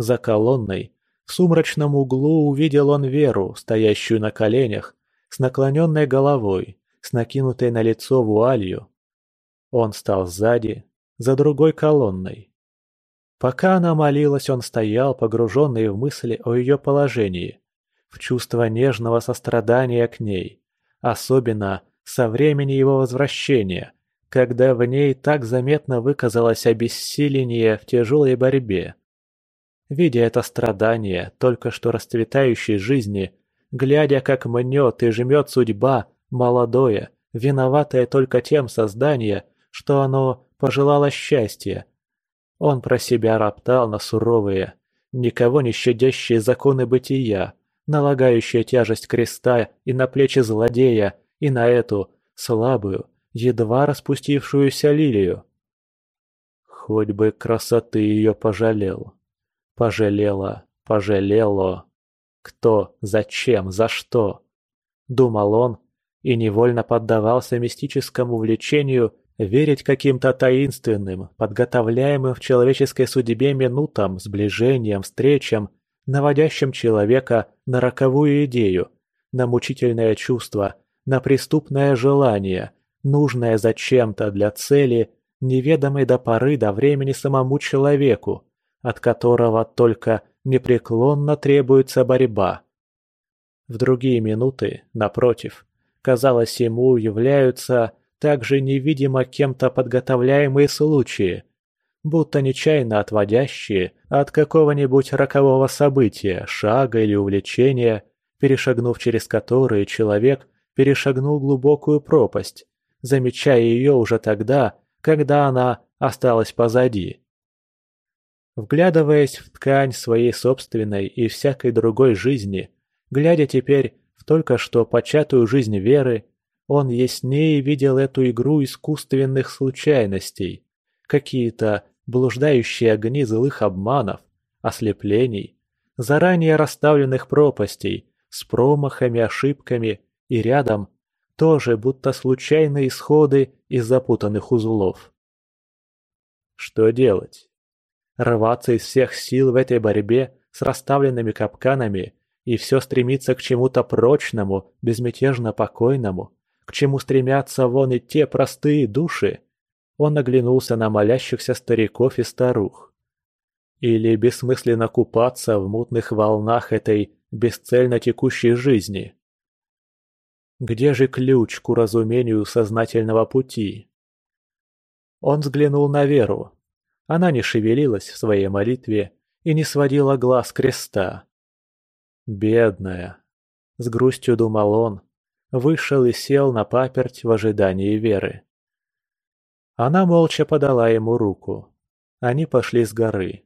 Speaker 2: За колонной, в сумрачном углу увидел он Веру, стоящую на коленях, с наклоненной головой, с накинутой на лицо вуалью. Он стал сзади, за другой колонной. Пока она молилась, он стоял, погруженный в мысли о ее положении, в чувство нежного сострадания к ней, особенно со времени его возвращения, когда в ней так заметно выказалось обессиление в тяжелой борьбе. Видя это страдание только что расцветающей жизни, глядя, как мнет и жмет судьба, молодое, виноватое только тем создание, что оно пожелало счастья. Он про себя роптал на суровые, никого не щадящие законы бытия, налагающие тяжесть креста и на плечи злодея, и на эту, слабую, едва распустившуюся лилию. Хоть бы красоты ее пожалел. Пожалела, пожалело. Кто, зачем, за что? Думал он и невольно поддавался мистическому влечению верить каким-то таинственным, подготовляемым в человеческой судьбе минутам, сближениям, встречам, наводящим человека на роковую идею, на мучительное чувство, на преступное желание, нужное зачем-то для цели, неведомой до поры до времени самому человеку, от которого только непреклонно требуется борьба. В другие минуты, напротив, казалось ему, являются также невидимо кем-то подготовляемые случаи, будто нечаянно отводящие от какого-нибудь рокового события, шага или увлечения, перешагнув через которые человек перешагнул глубокую пропасть, замечая ее уже тогда, когда она осталась позади. Вглядываясь в ткань своей собственной и всякой другой жизни, глядя теперь в только что початую жизнь веры, он яснее видел эту игру искусственных случайностей, какие-то блуждающие огни злых обманов, ослеплений, заранее расставленных пропастей с промахами, ошибками и рядом тоже будто случайные исходы из запутанных узлов. Что делать? Рваться из всех сил в этой борьбе
Speaker 1: с расставленными капканами, и все стремится к чему-то прочному, безмятежно покойному, к чему стремятся вон и те простые души, он оглянулся на молящихся стариков и старух. Или бессмысленно купаться в мутных волнах этой бесцельно текущей жизни? Где же ключ к уразумению сознательного пути? Он взглянул на Веру. Она не шевелилась в своей молитве и не сводила глаз креста. «Бедная!» — с грустью думал он, вышел и сел на паперть в ожидании Веры. Она молча подала ему руку. Они пошли с горы.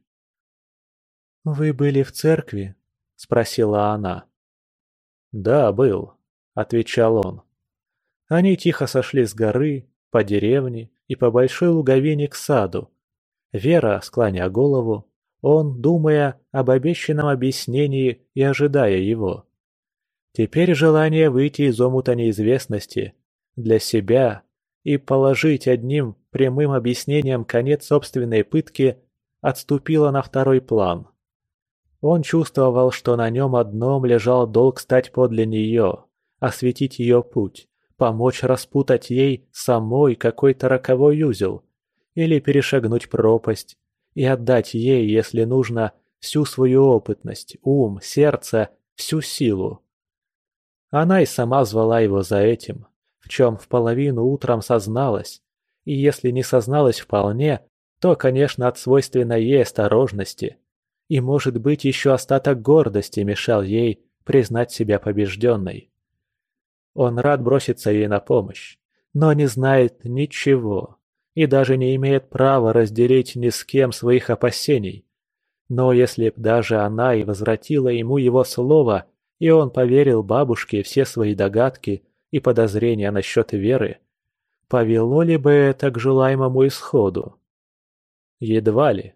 Speaker 1: «Вы были в церкви?» — спросила она. «Да, был», — отвечал он. Они тихо сошли с горы, по деревне и по большой луговине к саду. Вера, склоня голову, он, думая об обещанном объяснении и ожидая его. Теперь желание выйти из омута неизвестности для себя и положить одним прямым объяснением конец собственной пытки отступило на второй план. Он чувствовал, что на нем одном лежал долг стать подле нее, осветить ее путь, помочь распутать ей самой какой-то роковой узел или перешагнуть пропасть и отдать ей, если нужно, всю свою опытность, ум, сердце, всю силу. Она и сама звала его за этим, в чем в половину утром созналась, и если не созналась вполне, то, конечно, от свойственной ей осторожности. И, может быть, еще остаток гордости мешал ей признать себя побежденной. Он рад броситься ей на помощь, но не знает ничего и даже не имеет права разделить ни с кем своих опасений. Но если б даже она и возвратила ему его слово, и он поверил бабушке все свои догадки – и подозрения насчет веры, повело ли бы это к желаемому исходу? Едва ли.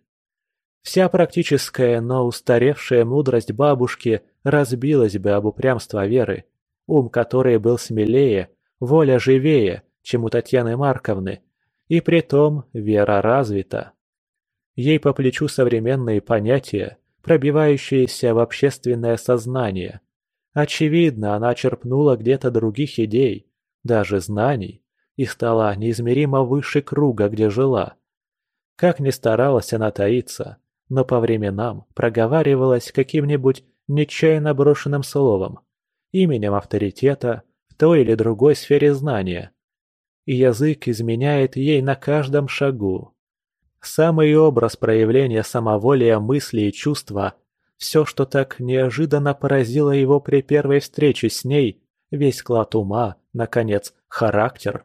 Speaker 1: Вся практическая, но устаревшая мудрость бабушки разбилась бы об упрямство веры, ум которой был смелее, воля живее, чем у Татьяны Марковны, и притом вера развита. Ей по плечу современные понятия, пробивающиеся в общественное сознание, Очевидно, она черпнула где-то других идей, даже знаний, и стала неизмеримо выше круга, где жила. Как ни старалась она таиться, но по временам проговаривалась каким-нибудь нечаянно брошенным словом, именем авторитета в той или другой сфере знания. И язык изменяет ей на каждом шагу. Самый образ проявления самоволия мысли и чувства все, что так неожиданно поразило его при первой встрече с ней, весь клад ума, наконец, характер,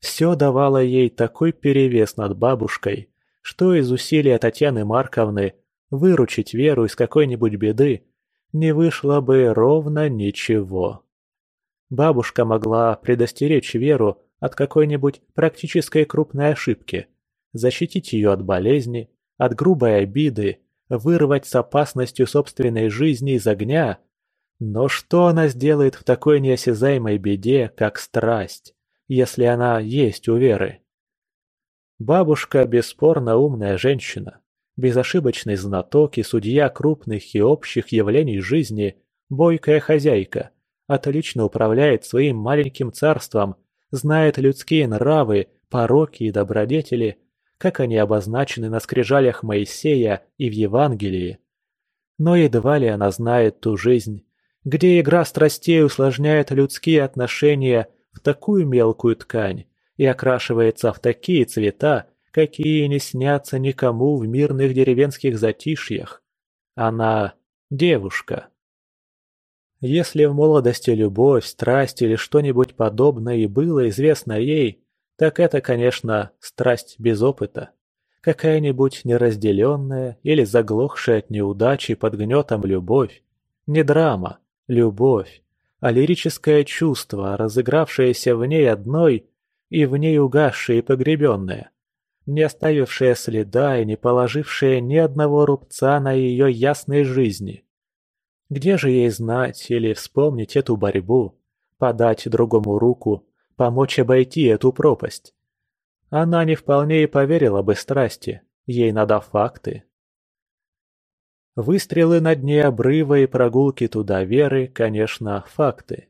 Speaker 1: все давало ей такой перевес над бабушкой, что из усилия Татьяны Марковны выручить Веру из какой-нибудь беды не вышло бы ровно ничего. Бабушка могла предостеречь Веру от какой-нибудь практической крупной ошибки, защитить ее от болезни, от грубой обиды вырвать с опасностью собственной жизни из огня. Но что она сделает в такой неосязаемой беде, как страсть, если она есть у Веры? Бабушка бесспорно умная женщина, безошибочный знаток и судья крупных и общих явлений жизни, бойкая хозяйка, отлично управляет своим маленьким царством, знает людские нравы, пороки и добродетели – как они обозначены на скрижалях Моисея и в Евангелии. Но едва ли она знает ту жизнь, где игра страстей усложняет людские отношения в такую мелкую ткань и окрашивается в такие цвета, какие не снятся никому в мирных деревенских затишьях. Она девушка. Если в молодости любовь, страсть или что-нибудь подобное и было известно ей, так это, конечно, страсть без опыта. Какая-нибудь неразделенная или заглохшая от неудачи под гнетом любовь. Не драма, любовь, а лирическое чувство, разыгравшееся в ней одной и в ней угасшее и погребенное, не оставившее следа и не положившее ни одного рубца на ее ясной жизни. Где же ей знать или вспомнить эту борьбу, подать другому руку, помочь обойти эту пропасть. Она не вполне и поверила бы страсти, ей надо факты. Выстрелы на дне обрыва и прогулки туда Веры, конечно, факты.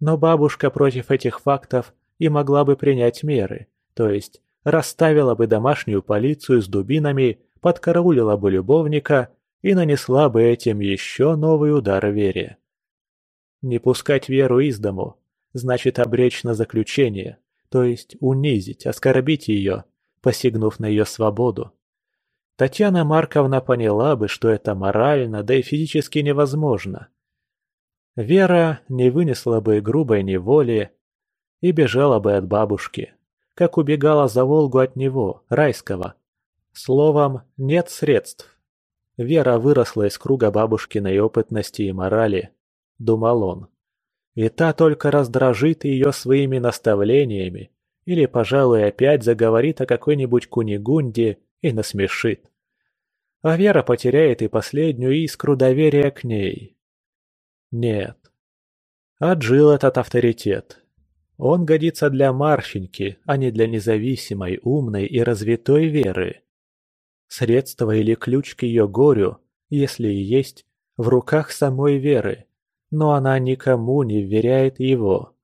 Speaker 1: Но бабушка против этих фактов и могла бы принять меры, то есть расставила бы домашнюю полицию с дубинами, подкараулила бы любовника и нанесла бы этим еще новый удар Вере. Не пускать Веру из дому значит обречь на заключение, то есть унизить, оскорбить ее, посягнув на ее свободу. Татьяна Марковна поняла бы, что это морально, да и физически невозможно. Вера не вынесла бы грубой неволи и бежала бы от бабушки, как убегала за Волгу от него, райского. Словом, нет средств. Вера выросла из круга бабушкиной опытности и морали, думал он. И та только раздражит ее своими наставлениями, или, пожалуй, опять заговорит о какой-нибудь кунигунде и насмешит. А Вера потеряет и последнюю искру доверия к ней. Нет. Отжил этот авторитет. Он годится для Марфеньки, а не для независимой, умной и развитой Веры. Средство или ключ к ее горю, если и есть, в руках самой Веры, но она никому не вверяет его.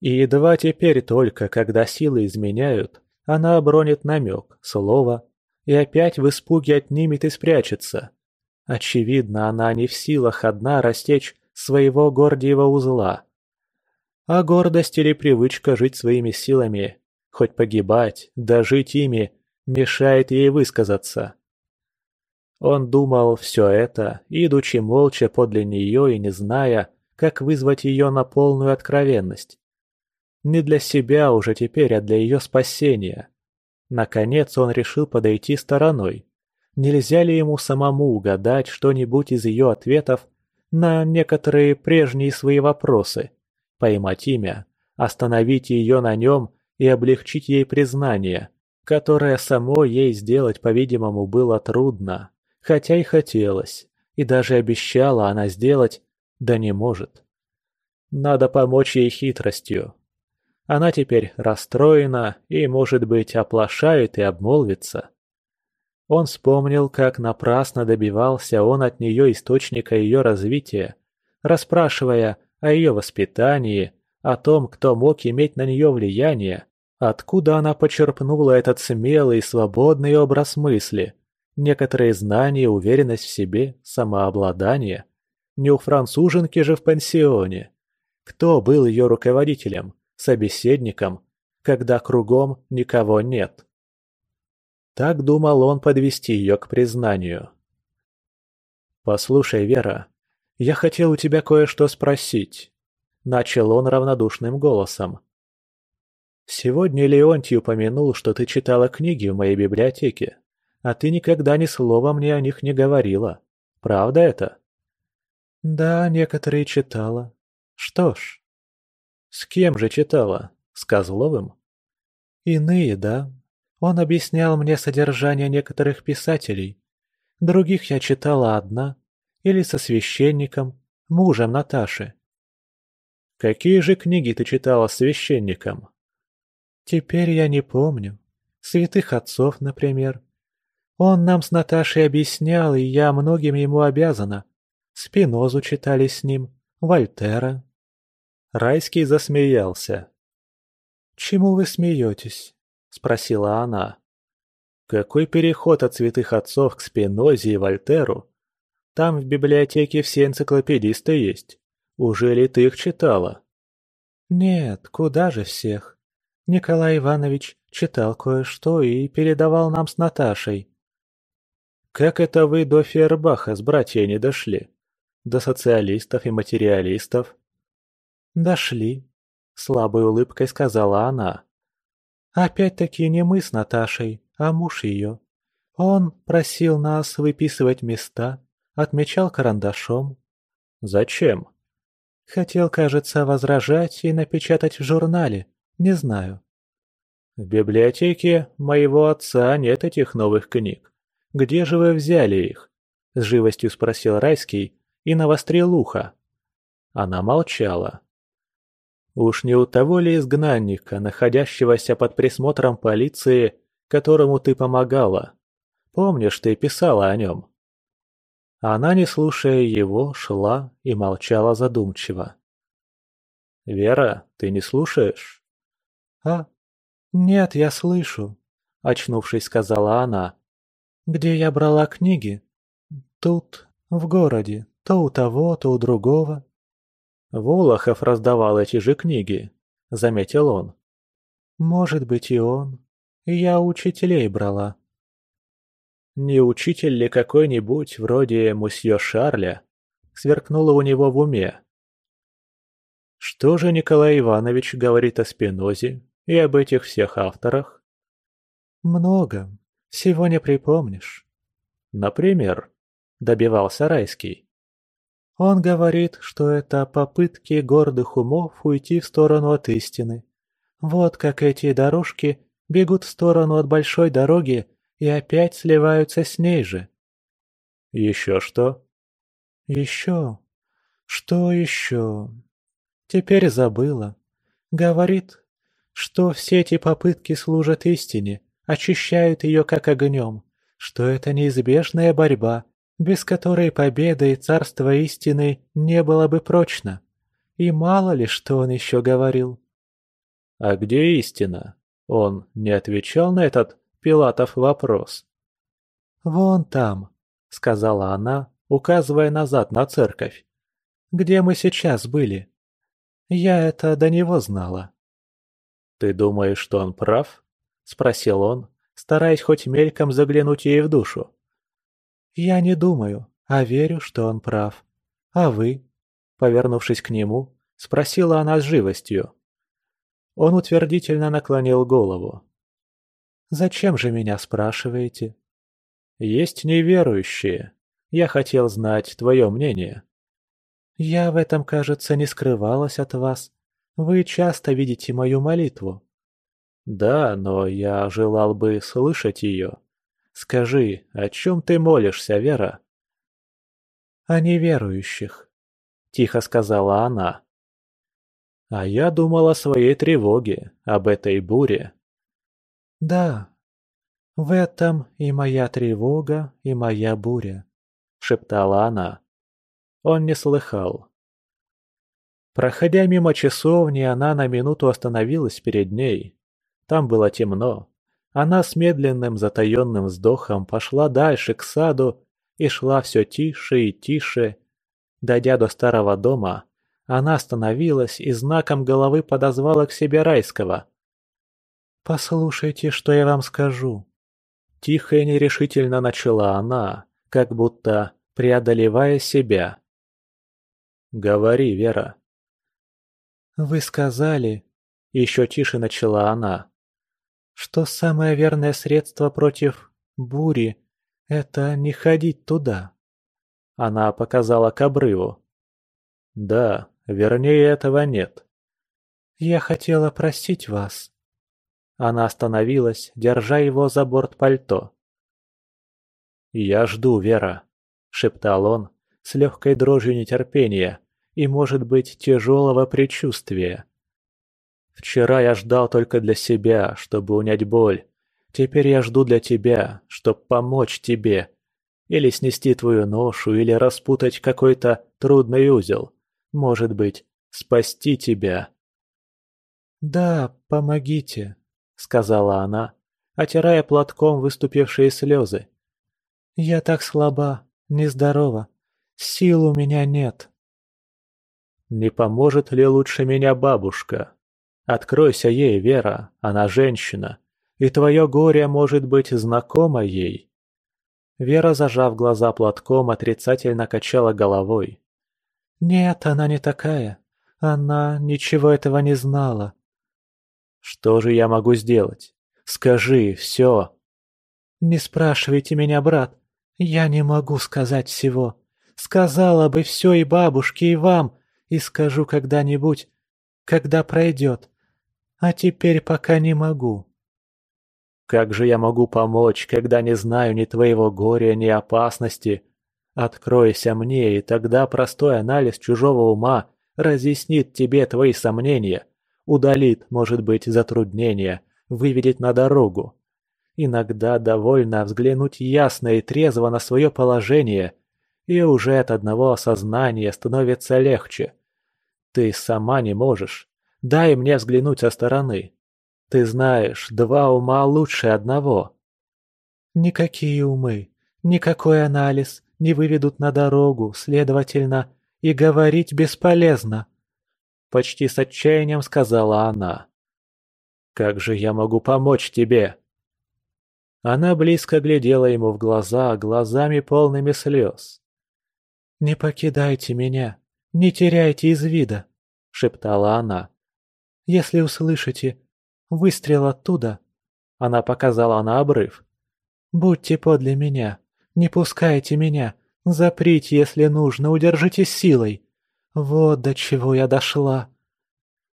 Speaker 1: И едва теперь только, когда силы изменяют, она обронит намек, слово, и опять в испуге отнимет и спрячется. Очевидно, она не в силах одна растечь своего гордиева узла. А гордость или привычка жить своими силами, хоть погибать, да жить ими, мешает ей высказаться. Он думал все это, идучи молча подле нее и не зная, как вызвать ее на полную откровенность. Не для себя уже теперь, а для ее спасения. Наконец он решил подойти стороной. Нельзя ли ему самому угадать что-нибудь из ее ответов на некоторые прежние свои вопросы? Поймать имя, остановить ее на нем и облегчить ей признание, которое само ей сделать, по-видимому, было трудно, хотя и хотелось, и даже обещала она сделать, да не может. Надо помочь ей хитростью, она теперь расстроена и, может быть, оплошает и обмолвится. Он вспомнил, как напрасно добивался он от нее источника ее развития, расспрашивая о ее воспитании, о том, кто мог иметь на нее влияние, откуда она почерпнула этот смелый и свободный образ мысли, некоторые знания, уверенность в себе, самообладание. Не у француженки же в пансионе. Кто был ее руководителем? собеседником, когда кругом никого нет. Так думал он подвести ее к признанию. «Послушай, Вера, я хотел у тебя кое-что спросить», — начал он равнодушным голосом. «Сегодня Леонтий упомянул, что ты читала книги в моей библиотеке, а ты никогда ни слова мне о них не говорила. Правда это?» «Да, некоторые читала. Что ж, с кем же читала? С Козловым? Иные, да. Он объяснял мне содержание некоторых писателей. Других я читала одна. Или со священником, мужем Наташи. Какие же книги ты читала с священником? Теперь я не помню. Святых отцов, например. Он нам с Наташей объяснял, и я многим ему обязана. Спинозу читали с ним, Вольтера, Райский засмеялся. «Чему вы смеетесь?» – спросила она. «Какой переход от святых отцов к Спинозе и Вольтеру? Там в библиотеке все энциклопедисты есть. Уже ли ты их читала?» «Нет, куда же всех? Николай Иванович читал кое-что и передавал нам с Наташей». «Как это вы до Фейербаха с братьей не дошли? До социалистов и материалистов?» «Дошли», — слабой улыбкой сказала она. «Опять-таки не мы с Наташей, а муж ее. Он просил нас выписывать места, отмечал карандашом». «Зачем?» «Хотел, кажется, возражать и напечатать в журнале, не знаю». «В библиотеке моего отца нет этих новых книг. Где же вы взяли их?» — с живостью спросил Райский и навострил ухо. Она молчала. Уж не у того ли изгнанника, находящегося под присмотром полиции, которому ты помогала? Помнишь, ты писала о нем?» Она, не слушая его, шла и молчала задумчиво. «Вера, ты не слушаешь?»
Speaker 2: «А? Нет, я слышу», — очнувшись, сказала она. «Где я брала книги? Тут, в городе, то у того, то у другого».
Speaker 1: «Волохов раздавал эти же книги», — заметил он.
Speaker 2: «Может быть, и он. Я учителей брала».
Speaker 1: Не учитель ли какой-нибудь, вроде мусье Шарля, сверкнуло у него в уме. Что же Николай Иванович говорит о Спинозе и об этих всех авторах?
Speaker 2: Много. Всего не припомнишь.
Speaker 1: Например, добивался Райский.
Speaker 2: Он говорит, что это попытки гордых умов уйти в сторону от истины. Вот как эти дорожки бегут в сторону от большой дороги и опять сливаются с ней же.
Speaker 1: Еще что?
Speaker 2: Еще? Что еще? Теперь забыла. Говорит, что все эти попытки служат истине, очищают ее как огнем, что это неизбежная борьба, без которой победа и царство истины не было бы прочно. И мало ли, что он еще говорил.
Speaker 1: А где истина? Он не отвечал на этот Пилатов вопрос.
Speaker 2: «Вон там», — сказала она, указывая назад на церковь. «Где мы сейчас были? Я это до него знала».
Speaker 1: «Ты думаешь, что он прав?» — спросил он, стараясь хоть мельком заглянуть ей в душу.
Speaker 2: «Я не думаю, а верю, что он прав. А вы?» Повернувшись к нему, спросила она с живостью. Он утвердительно наклонил голову. Зачем же меня спрашиваете?
Speaker 1: Есть неверующие. Я хотел знать твое мнение.
Speaker 2: Я в этом, кажется, не скрывалась от вас. Вы часто видите мою молитву.
Speaker 1: Да, но я желал бы слышать ее. Скажи, о чем ты молишься, Вера?
Speaker 2: О неверующих, тихо сказала она.
Speaker 1: А я думал о своей тревоге, об этой буре.
Speaker 2: «Да, в этом и моя тревога, и моя буря», — шептала она. Он не слыхал. Проходя мимо часовни, она на минуту остановилась перед ней. Там было темно. Она с медленным затаенным вздохом пошла дальше к саду и шла все тише и тише. Дойдя до старого дома, она остановилась и знаком головы подозвала к себе райского. «Послушайте, что я вам скажу». Тихо и нерешительно начала она, как будто преодолевая себя. «Говори, Вера». «Вы сказали...» — еще тише начала она. «Что самое верное средство против бури — это не ходить туда». Она показала к обрыву. «Да, вернее этого нет». «Я хотела просить вас», она остановилась, держа его за борт пальто. «Я жду, Вера», — шептал он, с легкой дрожью нетерпения и, может быть, тяжелого предчувствия. «Вчера я ждал только для себя, чтобы унять боль. Теперь я жду для тебя, чтобы помочь тебе. Или снести твою ношу, или распутать какой-то трудный узел. Может быть, спасти тебя». «Да, помогите», сказала она, отирая платком выступившие слезы. «Я так слаба, нездорова, сил у меня нет». «Не поможет ли лучше меня бабушка? Откройся ей, Вера, она женщина, и твое горе может быть знакомо ей». Вера, зажав глаза платком, отрицательно качала головой. «Нет, она не такая. Она ничего этого не знала. Что же я могу сделать? Скажи все. Не спрашивайте меня, брат. Я не могу сказать всего. Сказала бы все и бабушке, и вам, и скажу когда-нибудь, когда пройдет. А теперь пока не могу. Как же я могу помочь, когда не знаю ни твоего горя, ни опасности? Откройся мне, и тогда простой анализ чужого ума разъяснит тебе твои сомнения удалит, может быть, затруднения, выведет на дорогу. Иногда довольно взглянуть ясно и трезво на свое положение,
Speaker 1: и уже от одного осознания становится легче. Ты сама не можешь. Дай мне взглянуть со стороны. Ты знаешь, два ума лучше одного.
Speaker 2: Никакие умы, никакой анализ не выведут на дорогу, следовательно, и говорить бесполезно.
Speaker 1: Почти с отчаянием сказала она. «Как же я могу помочь тебе?» Она близко глядела ему в глаза, глазами полными слез.
Speaker 2: «Не покидайте меня, не теряйте из вида», — шептала она. «Если услышите выстрел оттуда», — она показала на обрыв. «Будьте подле меня, не пускайте меня, заприте, если нужно, удержите силой. Вот до чего я дошла».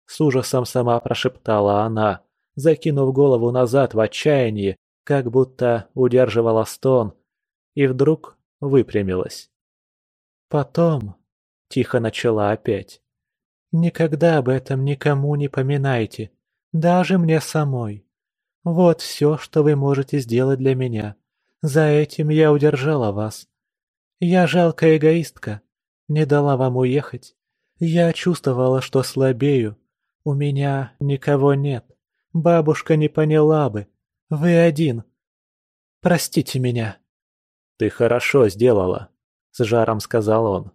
Speaker 1: С ужасом сама прошептала она, закинув голову назад в отчаянии, как будто удерживала стон, и вдруг выпрямилась.
Speaker 2: «Потом», — тихо начала опять, — «никогда об этом никому не поминайте, даже мне самой. Вот все, что вы можете сделать для меня. За этим я удержала вас. Я жалкая эгоистка, не дала вам уехать. Я чувствовала, что слабею. У меня никого нет. Бабушка не поняла бы. Вы один. Простите меня».
Speaker 1: «Ты хорошо сделала», с жаром сказал он.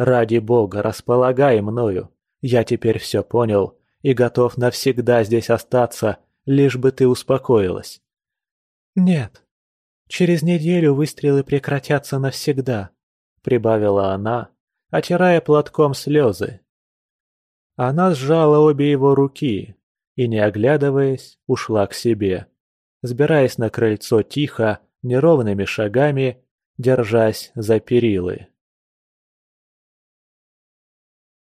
Speaker 1: «Ради бога, располагай мною. Я теперь все понял и готов навсегда здесь остаться, лишь бы ты успокоилась».
Speaker 2: «Нет, через неделю выстрелы прекратятся навсегда», — прибавила она, отирая платком слезы.
Speaker 1: Она сжала обе его руки и, не оглядываясь, ушла к себе, сбираясь на крыльцо тихо, неровными шагами, держась за перилы.